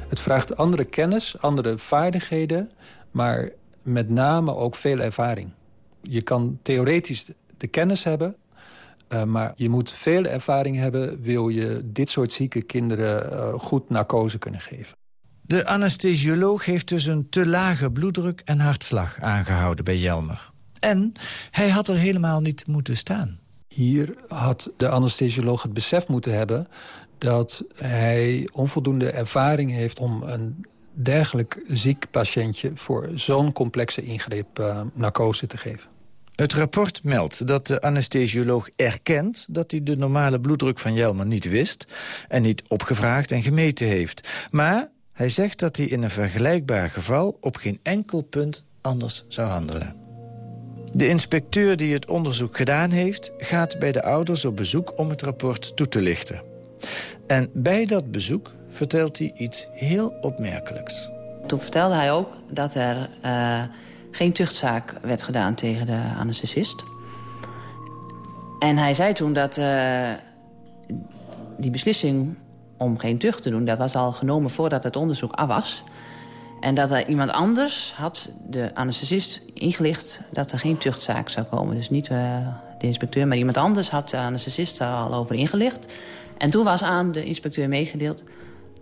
Het vraagt andere kennis, andere vaardigheden, maar met name ook veel ervaring. Je kan theoretisch de kennis hebben, uh, maar je moet veel ervaring hebben... wil je dit soort zieke kinderen uh, goed narcose kunnen geven. De anesthesioloog heeft dus een te lage bloeddruk en hartslag aangehouden bij Jelmer. En hij had er helemaal niet moeten staan. Hier had de anesthesioloog het besef moeten hebben dat hij onvoldoende ervaring heeft om een dergelijk ziek patiëntje... voor zo'n complexe ingreep uh, narcose te geven. Het rapport meldt dat de anesthesioloog erkent... dat hij de normale bloeddruk van Jelmer niet wist... en niet opgevraagd en gemeten heeft. Maar hij zegt dat hij in een vergelijkbaar geval... op geen enkel punt anders zou handelen. De inspecteur die het onderzoek gedaan heeft... gaat bij de ouders op bezoek om het rapport toe te lichten. En bij dat bezoek vertelt hij iets heel opmerkelijks. Toen vertelde hij ook dat er uh, geen tuchtzaak werd gedaan tegen de anesthesist. En hij zei toen dat uh, die beslissing om geen tucht te doen... dat was al genomen voordat het onderzoek af was. En dat er iemand anders had de anesthesist ingelicht... dat er geen tuchtzaak zou komen. Dus niet uh, de inspecteur, maar iemand anders had de anesthesist daar al over ingelicht... En toen was aan de inspecteur meegedeeld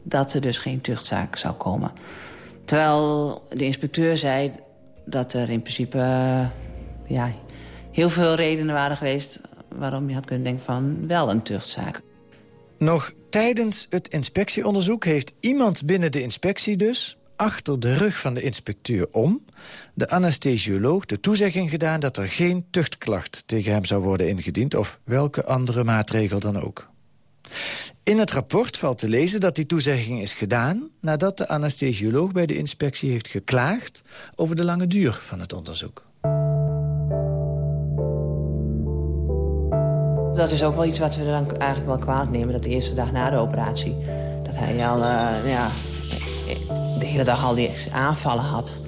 dat er dus geen tuchtzaak zou komen. Terwijl de inspecteur zei dat er in principe uh, ja, heel veel redenen waren geweest... waarom je had kunnen denken van wel een tuchtzaak. Nog tijdens het inspectieonderzoek heeft iemand binnen de inspectie dus... achter de rug van de inspecteur om... de anesthesioloog de toezegging gedaan dat er geen tuchtklacht tegen hem zou worden ingediend... of welke andere maatregel dan ook. In het rapport valt te lezen dat die toezegging is gedaan... nadat de anesthesioloog bij de inspectie heeft geklaagd... over de lange duur van het onderzoek. Dat is ook wel iets wat we dan eigenlijk wel kwalijk nemen... dat de eerste dag na de operatie... dat hij al uh, ja, de hele dag al die aanvallen had...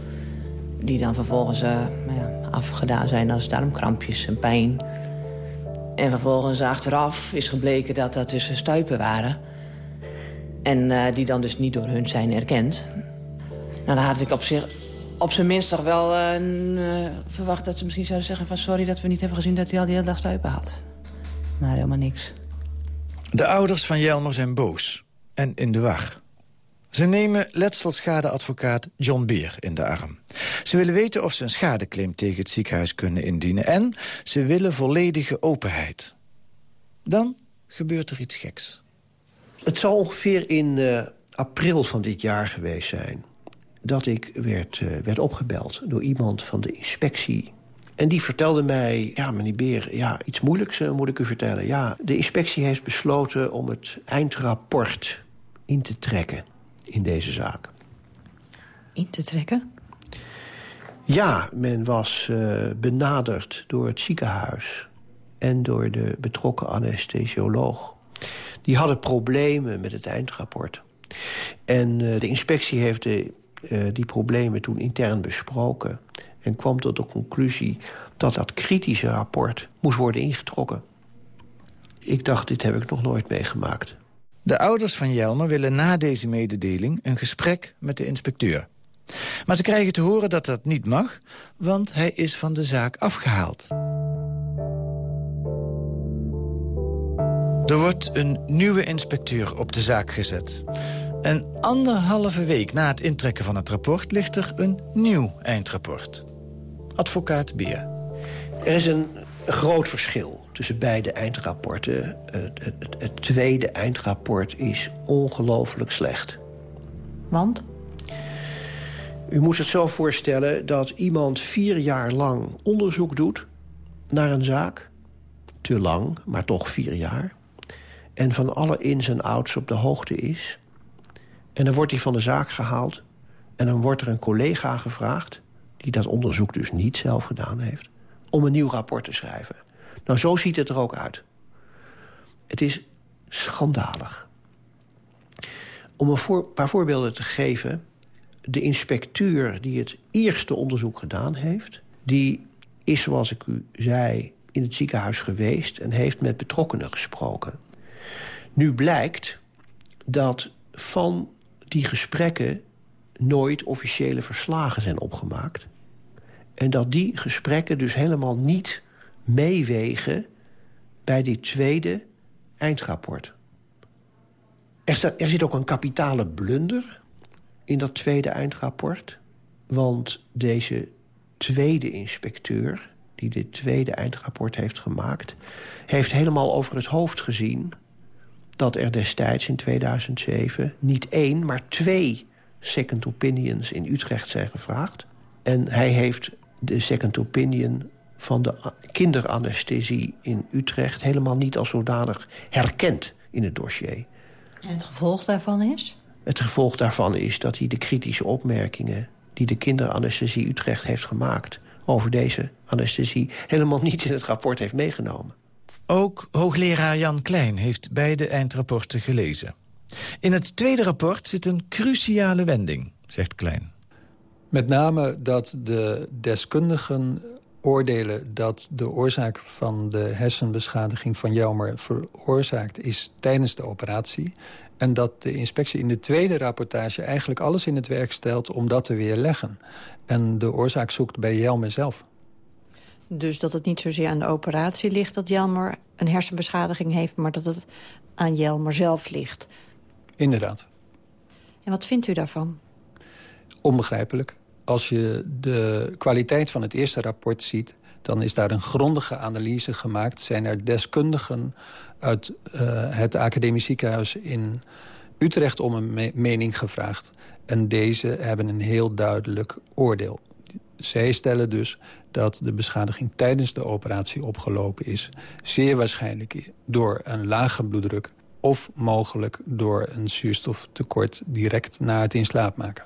die dan vervolgens uh, ja, afgedaan zijn als darmkrampjes en pijn... En vervolgens achteraf is gebleken dat dat dus stuipen waren. En uh, die dan dus niet door hun zijn erkend. Nou, daar had ik op zich op zijn minst toch wel uh, verwacht dat ze misschien zouden zeggen... van sorry dat we niet hebben gezien dat hij al die hele dag stuipen had. Maar helemaal niks. De ouders van Jelmer zijn boos en in de war. Ze nemen letselschadeadvocaat John Beer in de arm. Ze willen weten of ze een schadeclaim tegen het ziekenhuis kunnen indienen... en ze willen volledige openheid. Dan gebeurt er iets geks. Het zal ongeveer in uh, april van dit jaar geweest zijn... dat ik werd, uh, werd opgebeld door iemand van de inspectie en die vertelde mij, ja, meneer Beer, ja, iets moeilijks uh, moet ik u vertellen. Ja, de inspectie heeft besloten om het eindrapport in te trekken in deze zaak. In te trekken? Ja, men was uh, benaderd door het ziekenhuis en door de betrokken anesthesioloog. Die hadden problemen met het eindrapport. En uh, de inspectie heeft de, uh, die problemen toen intern besproken... en kwam tot de conclusie dat dat kritische rapport moest worden ingetrokken. Ik dacht, dit heb ik nog nooit meegemaakt. De ouders van Jelmer willen na deze mededeling een gesprek met de inspecteur. Maar ze krijgen te horen dat dat niet mag, want hij is van de zaak afgehaald. Er wordt een nieuwe inspecteur op de zaak gezet. En anderhalve week na het intrekken van het rapport ligt er een nieuw eindrapport. Advocaat Beer. Er is een groot verschil tussen beide eindrapporten. Het, het, het tweede eindrapport is ongelooflijk slecht. Want? U moet het zo voorstellen dat iemand vier jaar lang onderzoek doet naar een zaak. Te lang, maar toch vier jaar. En van alle ins en outs op de hoogte is. En dan wordt hij van de zaak gehaald. En dan wordt er een collega gevraagd... die dat onderzoek dus niet zelf gedaan heeft... om een nieuw rapport te schrijven. Nou, zo ziet het er ook uit. Het is schandalig. Om een paar voorbeelden te geven... de inspecteur die het eerste onderzoek gedaan heeft... die is, zoals ik u zei, in het ziekenhuis geweest... en heeft met betrokkenen gesproken. Nu blijkt dat van die gesprekken nooit officiële verslagen zijn opgemaakt. En dat die gesprekken dus helemaal niet meewegen bij dit tweede eindrapport. Er, er zit ook een kapitale blunder in dat tweede eindrapport. Want deze tweede inspecteur, die dit tweede eindrapport heeft gemaakt... heeft helemaal over het hoofd gezien dat er destijds in 2007... niet één, maar twee second opinions in Utrecht zijn gevraagd. En hij heeft de second opinion van de kinderanesthesie in Utrecht... helemaal niet als zodanig herkend in het dossier. En het gevolg daarvan is? Het gevolg daarvan is dat hij de kritische opmerkingen... die de kinderanesthesie Utrecht heeft gemaakt over deze anesthesie... helemaal niet in het rapport heeft meegenomen. Ook hoogleraar Jan Klein heeft beide eindrapporten gelezen. In het tweede rapport zit een cruciale wending, zegt Klein. Met name dat de deskundigen oordelen dat de oorzaak van de hersenbeschadiging van Jelmer veroorzaakt is tijdens de operatie. En dat de inspectie in de tweede rapportage eigenlijk alles in het werk stelt om dat te weerleggen. En de oorzaak zoekt bij Jelmer zelf. Dus dat het niet zozeer aan de operatie ligt dat Jelmer een hersenbeschadiging heeft... maar dat het aan Jelmer zelf ligt. Inderdaad. En wat vindt u daarvan? Onbegrijpelijk. Als je de kwaliteit van het eerste rapport ziet... dan is daar een grondige analyse gemaakt. Zijn er deskundigen uit uh, het academisch ziekenhuis in Utrecht... om een me mening gevraagd. En deze hebben een heel duidelijk oordeel. Zij stellen dus dat de beschadiging tijdens de operatie opgelopen is. Zeer waarschijnlijk door een lage bloeddruk of mogelijk door een zuurstoftekort direct na het in slaap maken.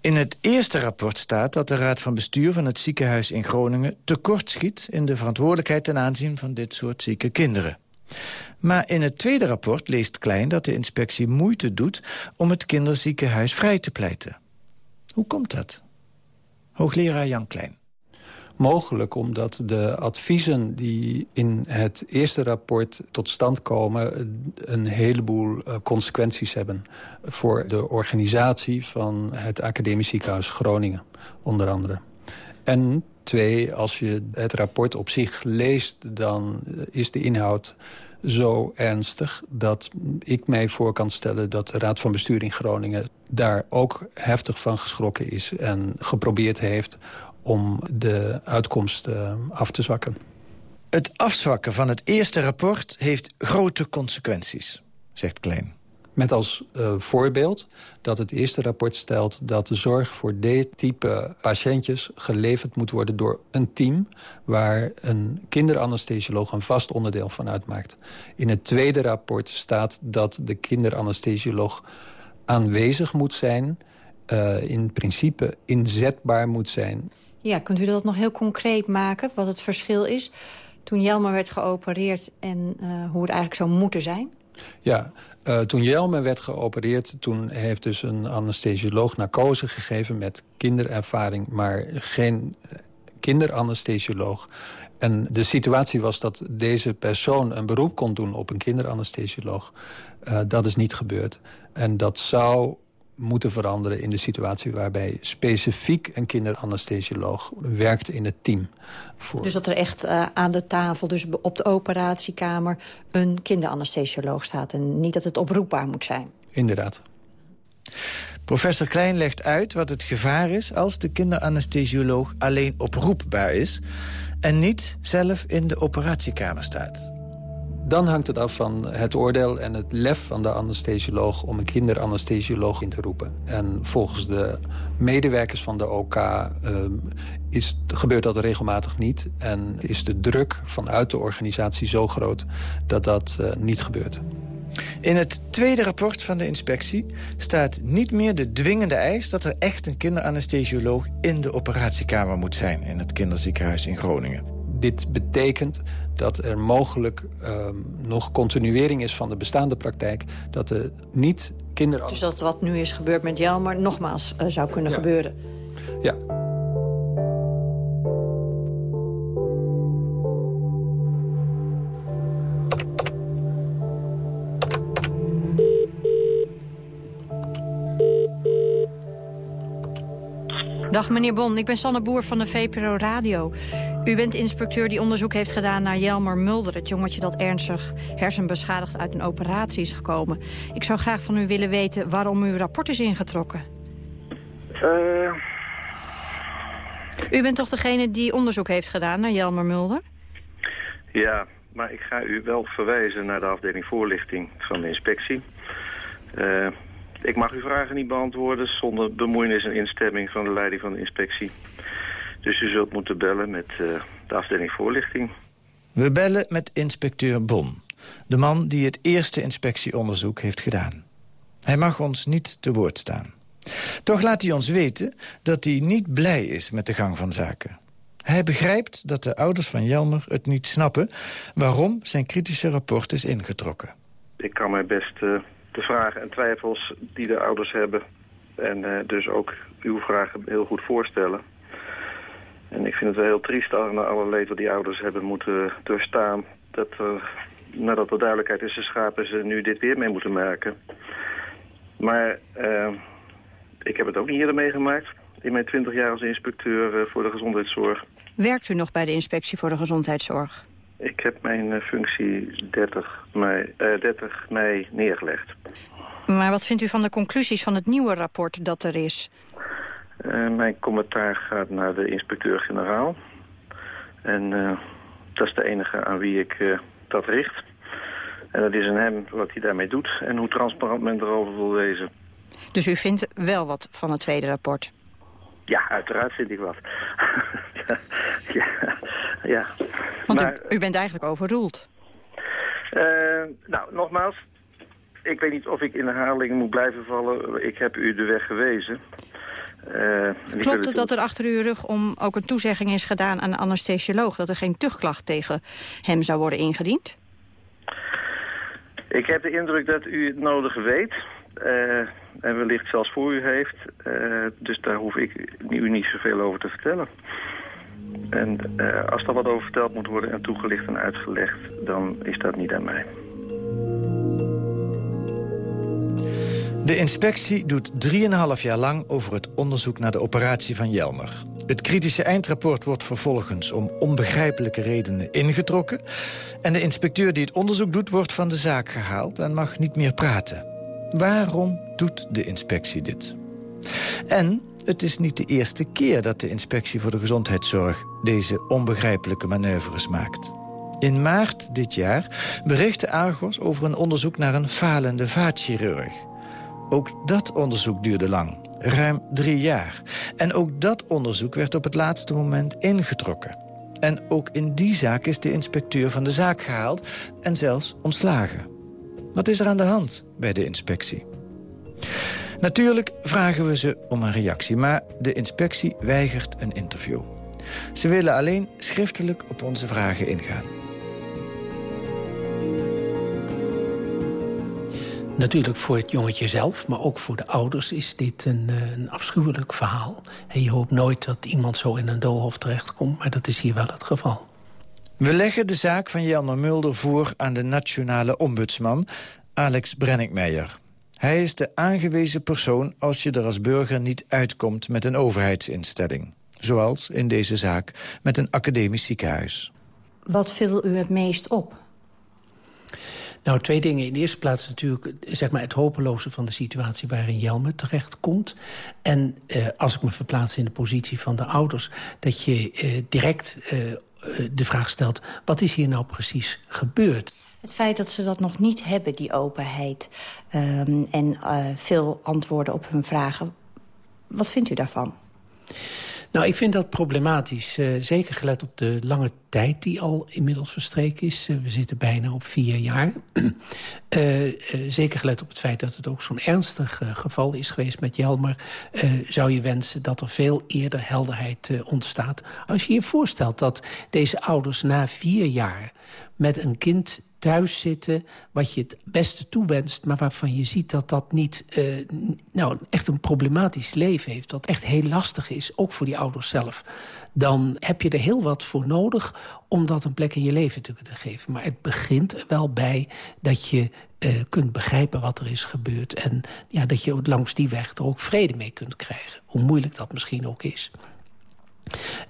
In het eerste rapport staat dat de Raad van Bestuur van het ziekenhuis in Groningen tekortschiet in de verantwoordelijkheid ten aanzien van dit soort zieke kinderen. Maar in het tweede rapport leest Klein dat de inspectie moeite doet om het kinderziekenhuis vrij te pleiten. Hoe komt dat? Hoogleraar Jan Klein. Mogelijk omdat de adviezen die in het eerste rapport tot stand komen... een heleboel uh, consequenties hebben voor de organisatie van het Academisch Ziekenhuis Groningen, onder andere. En twee, als je het rapport op zich leest, dan is de inhoud zo ernstig dat ik mij voor kan stellen... dat de Raad van Bestuur in Groningen daar ook heftig van geschrokken is... en geprobeerd heeft om de uitkomst uh, af te zwakken. Het afzwakken van het eerste rapport heeft grote consequenties, zegt Klein. Met als uh, voorbeeld dat het eerste rapport stelt... dat de zorg voor dit type patiëntjes geleverd moet worden door een team... waar een kinderanesthesioloog een vast onderdeel van uitmaakt. In het tweede rapport staat dat de kinderanesthesioloog aanwezig moet zijn... Uh, in principe inzetbaar moet zijn. Ja, kunt u dat nog heel concreet maken, wat het verschil is... toen Jelmer werd geopereerd en uh, hoe het eigenlijk zou moeten zijn? Ja, uh, toen Jelmer werd geopereerd... toen heeft dus een anesthesioloog narcose gegeven met kinderervaring... maar geen kinderanesthesioloog. En de situatie was dat deze persoon een beroep kon doen op een kinderanesthesioloog. Dat is niet gebeurd. En dat zou moeten veranderen in de situatie waarbij specifiek een kinderanesthesioloog werkt in het team. Voor... Dus dat er echt uh, aan de tafel, dus op de operatiekamer, een kinderanesthesioloog staat en niet dat het oproepbaar moet zijn. Inderdaad. Professor Klein legt uit wat het gevaar is als de kinderanesthesioloog alleen oproepbaar is en niet zelf in de operatiekamer staat. Dan hangt het af van het oordeel en het lef van de anesthesioloog... om een kinderanesthesioloog in te roepen. En volgens de medewerkers van de OK uh, is, gebeurt dat regelmatig niet. En is de druk vanuit de organisatie zo groot dat dat uh, niet gebeurt. In het tweede rapport van de inspectie staat niet meer de dwingende eis... dat er echt een kinderanesthesioloog in de operatiekamer moet zijn... in het kinderziekenhuis in Groningen. Dit betekent dat er mogelijk uh, nog continuering is van de bestaande praktijk. Dat er niet kinderen... Dus dat wat nu is gebeurd met Jelmer nogmaals uh, zou kunnen ja. gebeuren? Ja. Dag meneer Bon, ik ben Sanne Boer van de VPRO Radio. U bent inspecteur die onderzoek heeft gedaan naar Jelmer Mulder... het jongetje dat ernstig hersenbeschadigd uit een operatie is gekomen. Ik zou graag van u willen weten waarom uw rapport is ingetrokken. Uh... U bent toch degene die onderzoek heeft gedaan naar Jelmer Mulder? Ja, maar ik ga u wel verwijzen naar de afdeling voorlichting van de inspectie... Uh, ik mag uw vragen niet beantwoorden zonder bemoeienis en instemming van de leiding van de inspectie. Dus u zult moeten bellen met uh, de afdeling voorlichting. We bellen met inspecteur Bon, de man die het eerste inspectieonderzoek heeft gedaan. Hij mag ons niet te woord staan. Toch laat hij ons weten dat hij niet blij is met de gang van zaken. Hij begrijpt dat de ouders van Jelmer het niet snappen... waarom zijn kritische rapport is ingetrokken. Ik kan mij best uh, de vragen en twijfels die de ouders hebben... en uh, dus ook uw vragen heel goed voorstellen. En ik vind het wel heel triest na alle leed wat die ouders hebben moeten doorstaan... dat er, nadat er duidelijkheid is geschapen, ze nu dit weer mee moeten merken. Maar uh, ik heb het ook niet eerder meegemaakt... in mijn twintig jaar als inspecteur uh, voor de gezondheidszorg. Werkt u nog bij de inspectie voor de gezondheidszorg? Ik heb mijn uh, functie 30 mei, 30 mei neergelegd. Maar wat vindt u van de conclusies van het nieuwe rapport dat er is? Uh, mijn commentaar gaat naar de inspecteur-generaal. En uh, dat is de enige aan wie ik uh, dat richt. En dat is aan hem wat hij daarmee doet en hoe transparant men erover wil wezen. Dus u vindt wel wat van het tweede rapport? Ja, uiteraard vind ik wat. ja, ja. Want maar, u, u, bent eigenlijk overroeld. nou, nogmaals, ik weet niet of ik in herhaling moet blijven vallen. Ik heb u de weg gewezen. Uh, Klopt het dat er achter uw rug om ook een toezegging is gedaan aan de anesthesioloog... dat er geen tuchtklacht tegen hem zou worden ingediend? Ik heb de indruk dat u het nodige weet. Uh, en wellicht zelfs voor u heeft. Uh, dus daar hoef ik u niet zoveel over te vertellen. En uh, als daar wat over verteld moet worden en toegelicht en uitgelegd... dan is dat niet aan mij. De inspectie doet 3,5 jaar lang over het onderzoek naar de operatie van Jelmer. Het kritische eindrapport wordt vervolgens om onbegrijpelijke redenen ingetrokken. En de inspecteur die het onderzoek doet wordt van de zaak gehaald en mag niet meer praten. Waarom doet de inspectie dit? En het is niet de eerste keer dat de inspectie voor de gezondheidszorg deze onbegrijpelijke manoeuvres maakt. In maart dit jaar berichtte Argos over een onderzoek naar een falende vaatchirurg. Ook dat onderzoek duurde lang, ruim drie jaar. En ook dat onderzoek werd op het laatste moment ingetrokken. En ook in die zaak is de inspecteur van de zaak gehaald en zelfs ontslagen. Wat is er aan de hand bij de inspectie? Natuurlijk vragen we ze om een reactie, maar de inspectie weigert een interview. Ze willen alleen schriftelijk op onze vragen ingaan. Natuurlijk voor het jongetje zelf, maar ook voor de ouders is dit een, eh, een afschuwelijk verhaal. En je hoopt nooit dat iemand zo in een doolhof terechtkomt, maar dat is hier wel het geval. We leggen de zaak van Jelmer Mulder voor aan de nationale ombudsman, Alex Brenninkmeijer. Hij is de aangewezen persoon als je er als burger niet uitkomt met een overheidsinstelling. Zoals in deze zaak met een academisch ziekenhuis. Wat viel u het meest op? Nou, twee dingen. In de eerste plaats natuurlijk zeg maar, het hopeloze van de situatie waarin Jelmer terechtkomt. En eh, als ik me verplaats in de positie van de ouders... dat je eh, direct eh, de vraag stelt, wat is hier nou precies gebeurd? Het feit dat ze dat nog niet hebben, die openheid... Um, en uh, veel antwoorden op hun vragen. Wat vindt u daarvan? Nou, ik vind dat problematisch. Uh, zeker gelet op de lange tijd die al inmiddels verstreken is. Uh, we zitten bijna op vier jaar. uh, zeker gelet op het feit dat het ook zo'n ernstig geval is geweest met Jelmer... zou je wensen dat er veel eerder helderheid ontstaat. Als je je voorstelt dat deze ouders na vier jaar met een kind thuis zitten... wat je het beste toewenst, maar waarvan je ziet dat dat niet... Uh, nou, echt een problematisch leven heeft, wat echt heel lastig is... ook voor die ouders zelf. Dan heb je er heel wat voor nodig om dat een plek in je leven te kunnen geven. Maar het begint er wel bij dat je uh, kunt begrijpen wat er is gebeurd... en ja, dat je langs die weg er ook vrede mee kunt krijgen. Hoe moeilijk dat misschien ook is.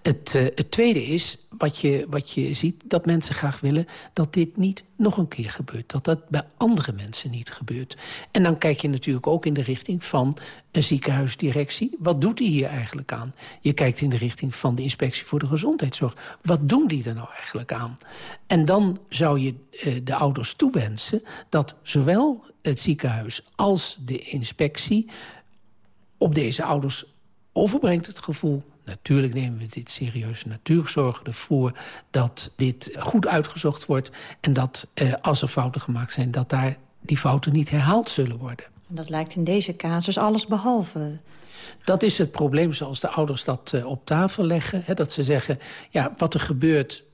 Het, uh, het, tweede is, wat je, wat je ziet, dat mensen graag willen... dat dit niet nog een keer gebeurt. Dat dat bij andere mensen niet gebeurt. En dan kijk je natuurlijk ook in de richting van een ziekenhuisdirectie. Wat doet die hier eigenlijk aan? Je kijkt in de richting van de inspectie voor de gezondheidszorg. Wat doen die er nou eigenlijk aan? En dan zou je uh, de ouders toewensen dat zowel het ziekenhuis als de inspectie... op deze ouders overbrengt het gevoel Natuurlijk nemen we dit serieus. Natuurlijk zorgen we ervoor dat dit goed uitgezocht wordt... en dat eh, als er fouten gemaakt zijn, dat daar die fouten niet herhaald zullen worden. En dat lijkt in deze casus alles behalve. Dat is het probleem zoals de ouders dat uh, op tafel leggen. Hè, dat ze zeggen, ja, wat er gebeurt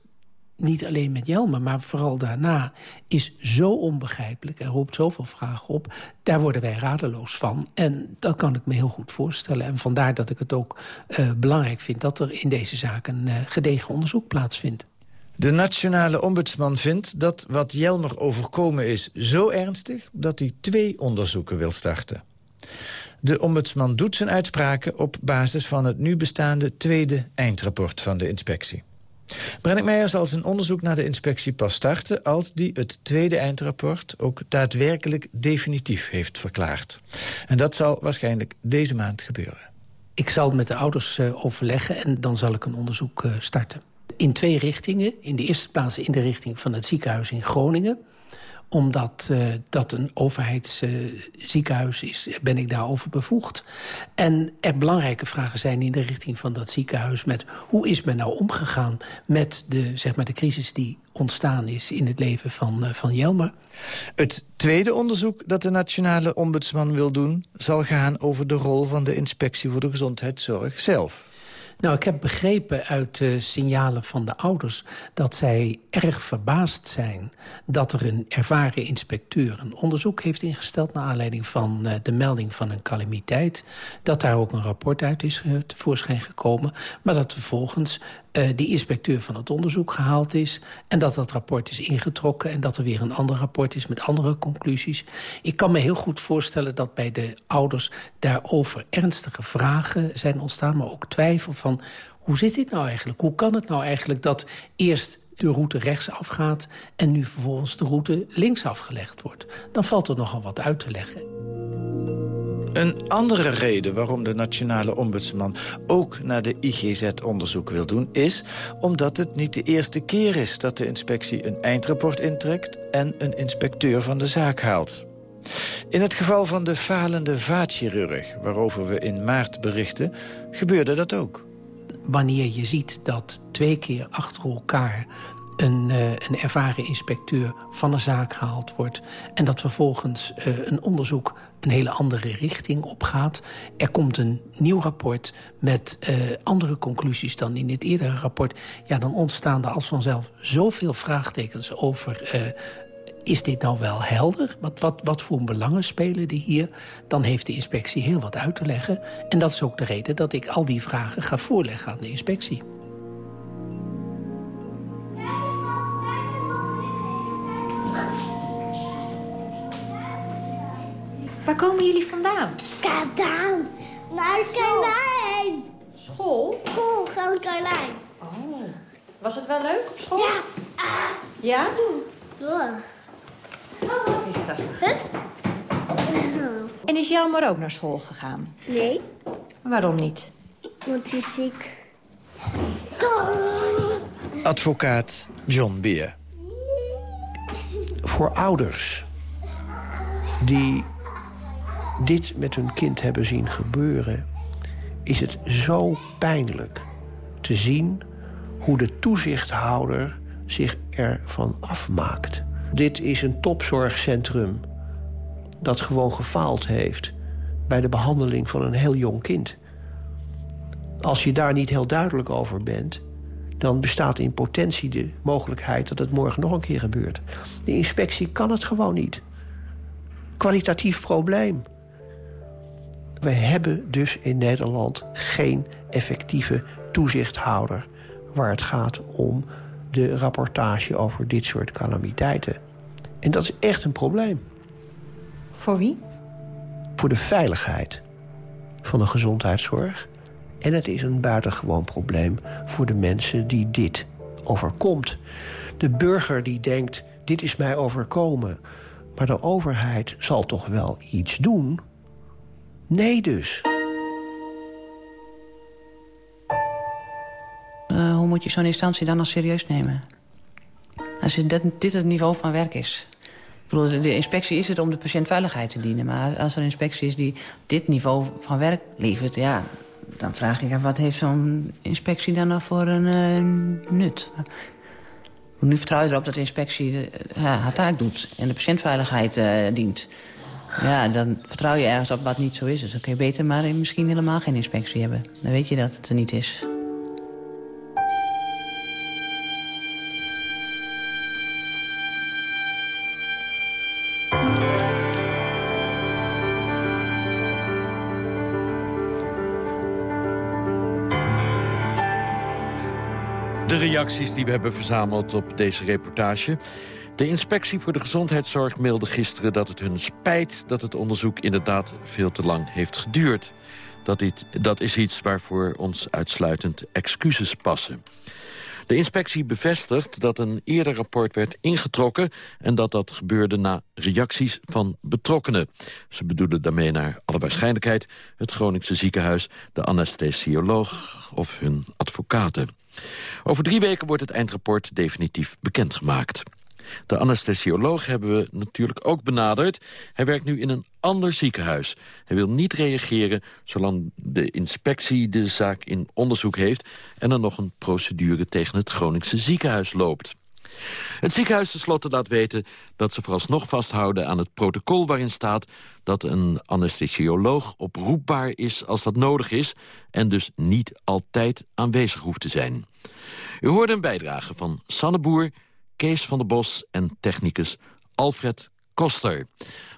niet alleen met Jelmer, maar vooral daarna... is zo onbegrijpelijk en roept zoveel vragen op. Daar worden wij radeloos van. En dat kan ik me heel goed voorstellen. En vandaar dat ik het ook uh, belangrijk vind... dat er in deze zaak een uh, gedegen onderzoek plaatsvindt. De nationale ombudsman vindt dat wat Jelmer overkomen is zo ernstig... dat hij twee onderzoeken wil starten. De ombudsman doet zijn uitspraken op basis van het nu bestaande tweede eindrapport van de inspectie. Brenninkmeijer zal zijn onderzoek naar de inspectie pas starten... als die het tweede eindrapport ook daadwerkelijk definitief heeft verklaard. En dat zal waarschijnlijk deze maand gebeuren. Ik zal met de ouders uh, overleggen en dan zal ik een onderzoek uh, starten. In twee richtingen. In de eerste plaats in de richting van het ziekenhuis in Groningen omdat uh, dat een overheidsziekenhuis is, ben ik daarover bevoegd. En er belangrijke vragen zijn in de richting van dat ziekenhuis... met hoe is men nou omgegaan met de, zeg maar, de crisis die ontstaan is... in het leven van, uh, van Jelmer. Het tweede onderzoek dat de nationale ombudsman wil doen... zal gaan over de rol van de inspectie voor de gezondheidszorg zelf. Nou, ik heb begrepen uit de signalen van de ouders... dat zij erg verbaasd zijn dat er een ervaren inspecteur... een onderzoek heeft ingesteld naar aanleiding van uh, de melding van een calamiteit. Dat daar ook een rapport uit is uh, tevoorschijn gekomen. Maar dat vervolgens uh, die inspecteur van het onderzoek gehaald is... en dat dat rapport is ingetrokken... en dat er weer een ander rapport is met andere conclusies. Ik kan me heel goed voorstellen dat bij de ouders... daarover ernstige vragen zijn ontstaan, maar ook twijfel van... hoe zit dit nou eigenlijk? Hoe kan het nou eigenlijk dat eerst de route rechtsaf gaat... en nu vervolgens de route linksaf gelegd wordt? Dan valt er nogal wat uit te leggen. Een andere reden waarom de nationale ombudsman ook naar de IGZ onderzoek wil doen... is omdat het niet de eerste keer is dat de inspectie een eindrapport intrekt... en een inspecteur van de zaak haalt. In het geval van de falende vaatchirurg, waarover we in maart berichten... gebeurde dat ook. Wanneer je ziet dat twee keer achter elkaar een, uh, een ervaren inspecteur van een zaak gehaald wordt... en dat vervolgens uh, een onderzoek een hele andere richting opgaat. Er komt een nieuw rapport met uh, andere conclusies dan in het eerdere rapport. Ja, dan ontstaan er als vanzelf zoveel vraagtekens over... is dit nou wel helder? Wat, wat, wat voor belangen spelen er hier? Dan heeft de inspectie heel wat uit te leggen. En dat is ook de reden dat ik al die vragen ga voorleggen aan de inspectie. Waar komen jullie vandaan? Kadaan. Naar Carlijn. School? School, Groot Carlijn. Oh. Was het wel leuk op school? Ja. Ja? Ja. Vet. En is Jelmer ook naar school gegaan? Nee. Waarom niet? Want hij is ziek. Advocaat John Beer. Voor ouders die dit met hun kind hebben zien gebeuren... is het zo pijnlijk te zien hoe de toezichthouder zich ervan afmaakt. Dit is een topzorgcentrum dat gewoon gefaald heeft... bij de behandeling van een heel jong kind. Als je daar niet heel duidelijk over bent... dan bestaat in potentie de mogelijkheid dat het morgen nog een keer gebeurt. De inspectie kan het gewoon niet. Kwalitatief probleem. We hebben dus in Nederland geen effectieve toezichthouder... waar het gaat om de rapportage over dit soort calamiteiten. En dat is echt een probleem. Voor wie? Voor de veiligheid van de gezondheidszorg. En het is een buitengewoon probleem voor de mensen die dit overkomt. De burger die denkt, dit is mij overkomen... maar de overheid zal toch wel iets doen... Nee dus. Uh, hoe moet je zo'n instantie dan nog serieus nemen? Als dit, dit het niveau van werk is. De inspectie is het om de patiëntveiligheid te dienen. Maar als er een inspectie is die dit niveau van werk levert... ja, dan vraag ik af, wat heeft zo'n inspectie dan nog voor een uh, nut? Nu vertrouw je erop dat de inspectie de, uh, haar taak doet... en de patiëntveiligheid dient. Ja, dan vertrouw je ergens op wat niet zo is. Dus dan kun je beter maar misschien helemaal geen inspectie hebben. Dan weet je dat het er niet is. De reacties die we hebben verzameld op deze reportage... De inspectie voor de gezondheidszorg mailde gisteren dat het hun spijt... dat het onderzoek inderdaad veel te lang heeft geduurd. Dat, dit, dat is iets waarvoor ons uitsluitend excuses passen. De inspectie bevestigt dat een eerder rapport werd ingetrokken... en dat dat gebeurde na reacties van betrokkenen. Ze bedoelen daarmee naar alle waarschijnlijkheid... het Groningse ziekenhuis, de anesthesioloog of hun advocaten. Over drie weken wordt het eindrapport definitief bekendgemaakt. De anesthesioloog hebben we natuurlijk ook benaderd. Hij werkt nu in een ander ziekenhuis. Hij wil niet reageren zolang de inspectie de zaak in onderzoek heeft... en er nog een procedure tegen het Groningse ziekenhuis loopt. Het ziekenhuis tenslotte laat weten dat ze vooralsnog vasthouden aan het protocol waarin staat dat een anesthesioloog oproepbaar is als dat nodig is en dus niet altijd aanwezig hoeft te zijn. U hoorde een bijdrage van Sanne Boer, Kees van der Bos en technicus Alfred Koster.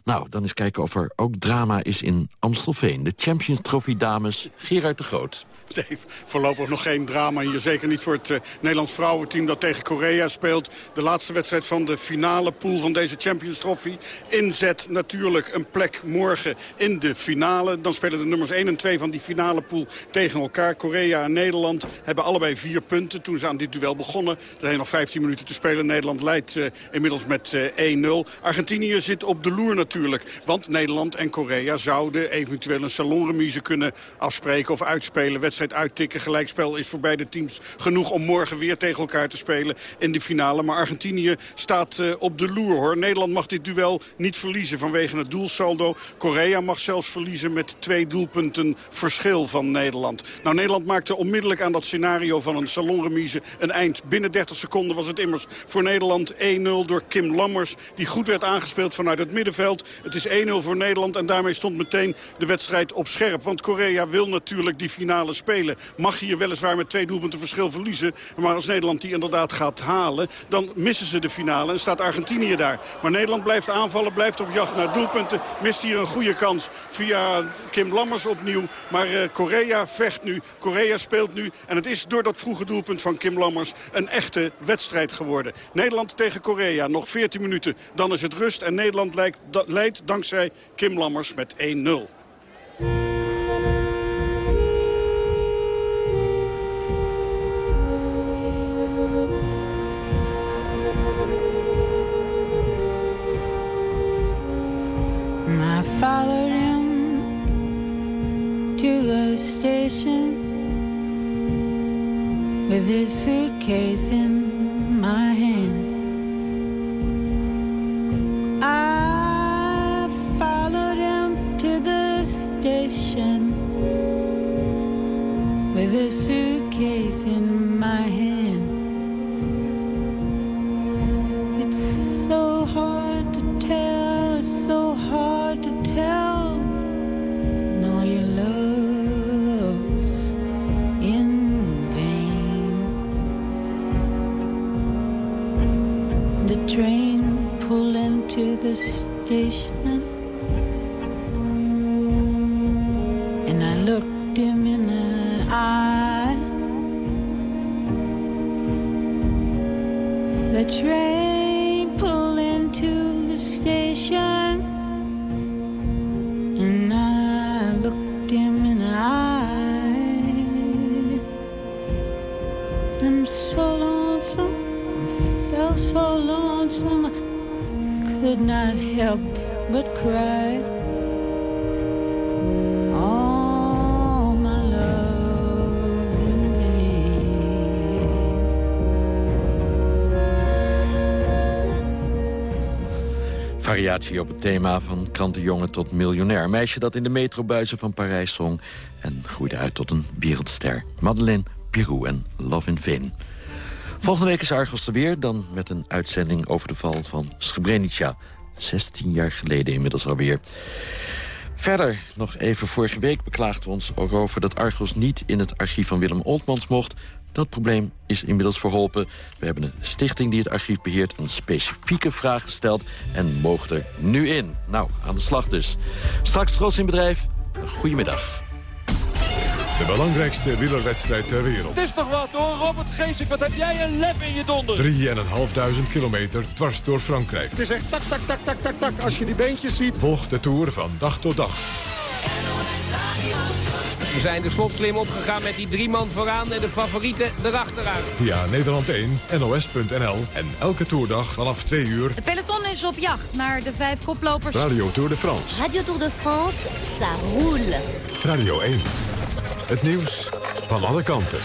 Nou, dan eens kijken of er ook drama is in Amstelveen. De Champions Trophy dames Gerard de Groot. Nee, voorlopig nog geen drama hier. Zeker niet voor het uh, Nederlands vrouwenteam dat tegen Korea speelt. De laatste wedstrijd van de finale pool van deze Champions Trophy. Inzet natuurlijk een plek morgen in de finale. Dan spelen de nummers 1 en 2 van die finale pool tegen elkaar. Korea en Nederland hebben allebei vier punten toen ze aan dit duel begonnen. Er zijn nog 15 minuten te spelen. Nederland leidt uh, inmiddels met uh, 1-0. Argentinië zit op de loer natuurlijk. Want Nederland en Korea zouden eventueel een salonremise kunnen afspreken of uitspelen wedstrijd uittikken. Gelijkspel is voor beide teams genoeg om morgen weer tegen elkaar te spelen in de finale. Maar Argentinië staat uh, op de loer hoor. Nederland mag dit duel niet verliezen vanwege het doelsaldo. Korea mag zelfs verliezen met twee doelpunten verschil van Nederland. Nou, Nederland maakte onmiddellijk aan dat scenario van een salonremise een eind. Binnen 30 seconden was het immers voor Nederland 1-0 door Kim Lammers. Die goed werd aangespeeld vanuit het middenveld. Het is 1-0 voor Nederland en daarmee stond meteen de wedstrijd op scherp. Want Korea wil natuurlijk die finale spelen. Mag hier weliswaar met twee doelpunten verschil verliezen. Maar als Nederland die inderdaad gaat halen, dan missen ze de finale. En staat Argentinië daar. Maar Nederland blijft aanvallen, blijft op jacht naar doelpunten. Mist hier een goede kans via Kim Lammers opnieuw. Maar uh, Korea vecht nu. Korea speelt nu. En het is door dat vroege doelpunt van Kim Lammers een echte wedstrijd geworden. Nederland tegen Korea. Nog 14 minuten. Dan is het rust. En Nederland leidt, leidt dankzij Kim Lammers met 1-0. I followed him to the station with his suitcase in my hand. Variatie op het thema van krantenjongen tot miljonair. Meisje dat in de metrobuizen van Parijs zong... en groeide uit tot een wereldster. Madeleine Pirou en Love in Vain. Volgende week is Argos er weer, dan met een uitzending over de val van Srebrenica. 16 jaar geleden inmiddels alweer. Verder, nog even vorige week beklaagden we ons ook over dat Argos niet in het archief van Willem Oltmans mocht. Dat probleem is inmiddels verholpen. We hebben een stichting die het archief beheert een specifieke vraag gesteld... en mogen er nu in. Nou, aan de slag dus. Straks Tros in bedrijf. Goedemiddag. De belangrijkste wielerwedstrijd ter wereld. Het is toch wat hoor, Robert Geesink. Wat heb jij een lef in je donder. 3.500 kilometer dwars door Frankrijk. Het is echt tak, tak, tak, tak, tak, tak. Als je die beentjes ziet. Volg de Tour van dag tot dag. We zijn de slotslim opgegaan met die drie man vooraan en de favorieten erachteraan. Via Nederland 1, NOS.nl en elke toerdag vanaf 2 uur. Het peloton is op jacht naar de vijf koplopers. Radio Tour de France. Radio Tour de France, ça roule. Radio 1. Het nieuws van alle kanten.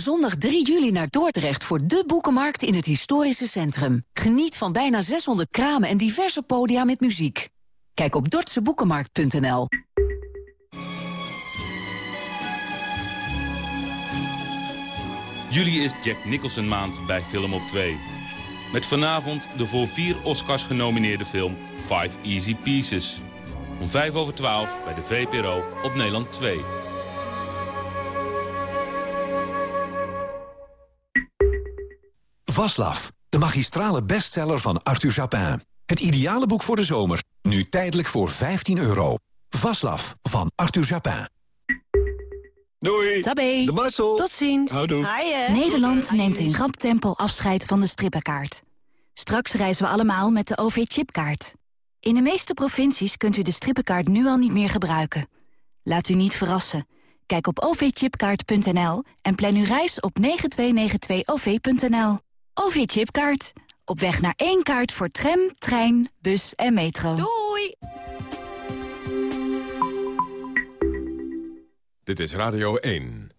zondag 3 juli naar Dordrecht voor de boekenmarkt in het historische centrum. Geniet van bijna 600 kramen en diverse podia met muziek. Kijk op dordtseboekenmarkt.nl. Juli is Jack Nicholson maand bij Film op 2. Met vanavond de voor vier Oscars genomineerde film Five Easy Pieces. Om 5 over 12 bij de VPRO op Nederland 2. Vaslav, de magistrale bestseller van Arthur Japin. Het ideale boek voor de zomer, nu tijdelijk voor 15 euro. Vaslav van Arthur Japin. Doei. Tabé. De Marcel. Tot ziens. Houdoe. Nederland neemt in rap tempo afscheid van de strippenkaart. Straks reizen we allemaal met de OV-chipkaart. In de meeste provincies kunt u de strippenkaart nu al niet meer gebruiken. Laat u niet verrassen. Kijk op ovchipkaart.nl en plan uw reis op 9292-OV.nL. OV-chipkaart. Op weg naar één kaart voor tram, trein, bus en metro. Doei! Dit is Radio 1.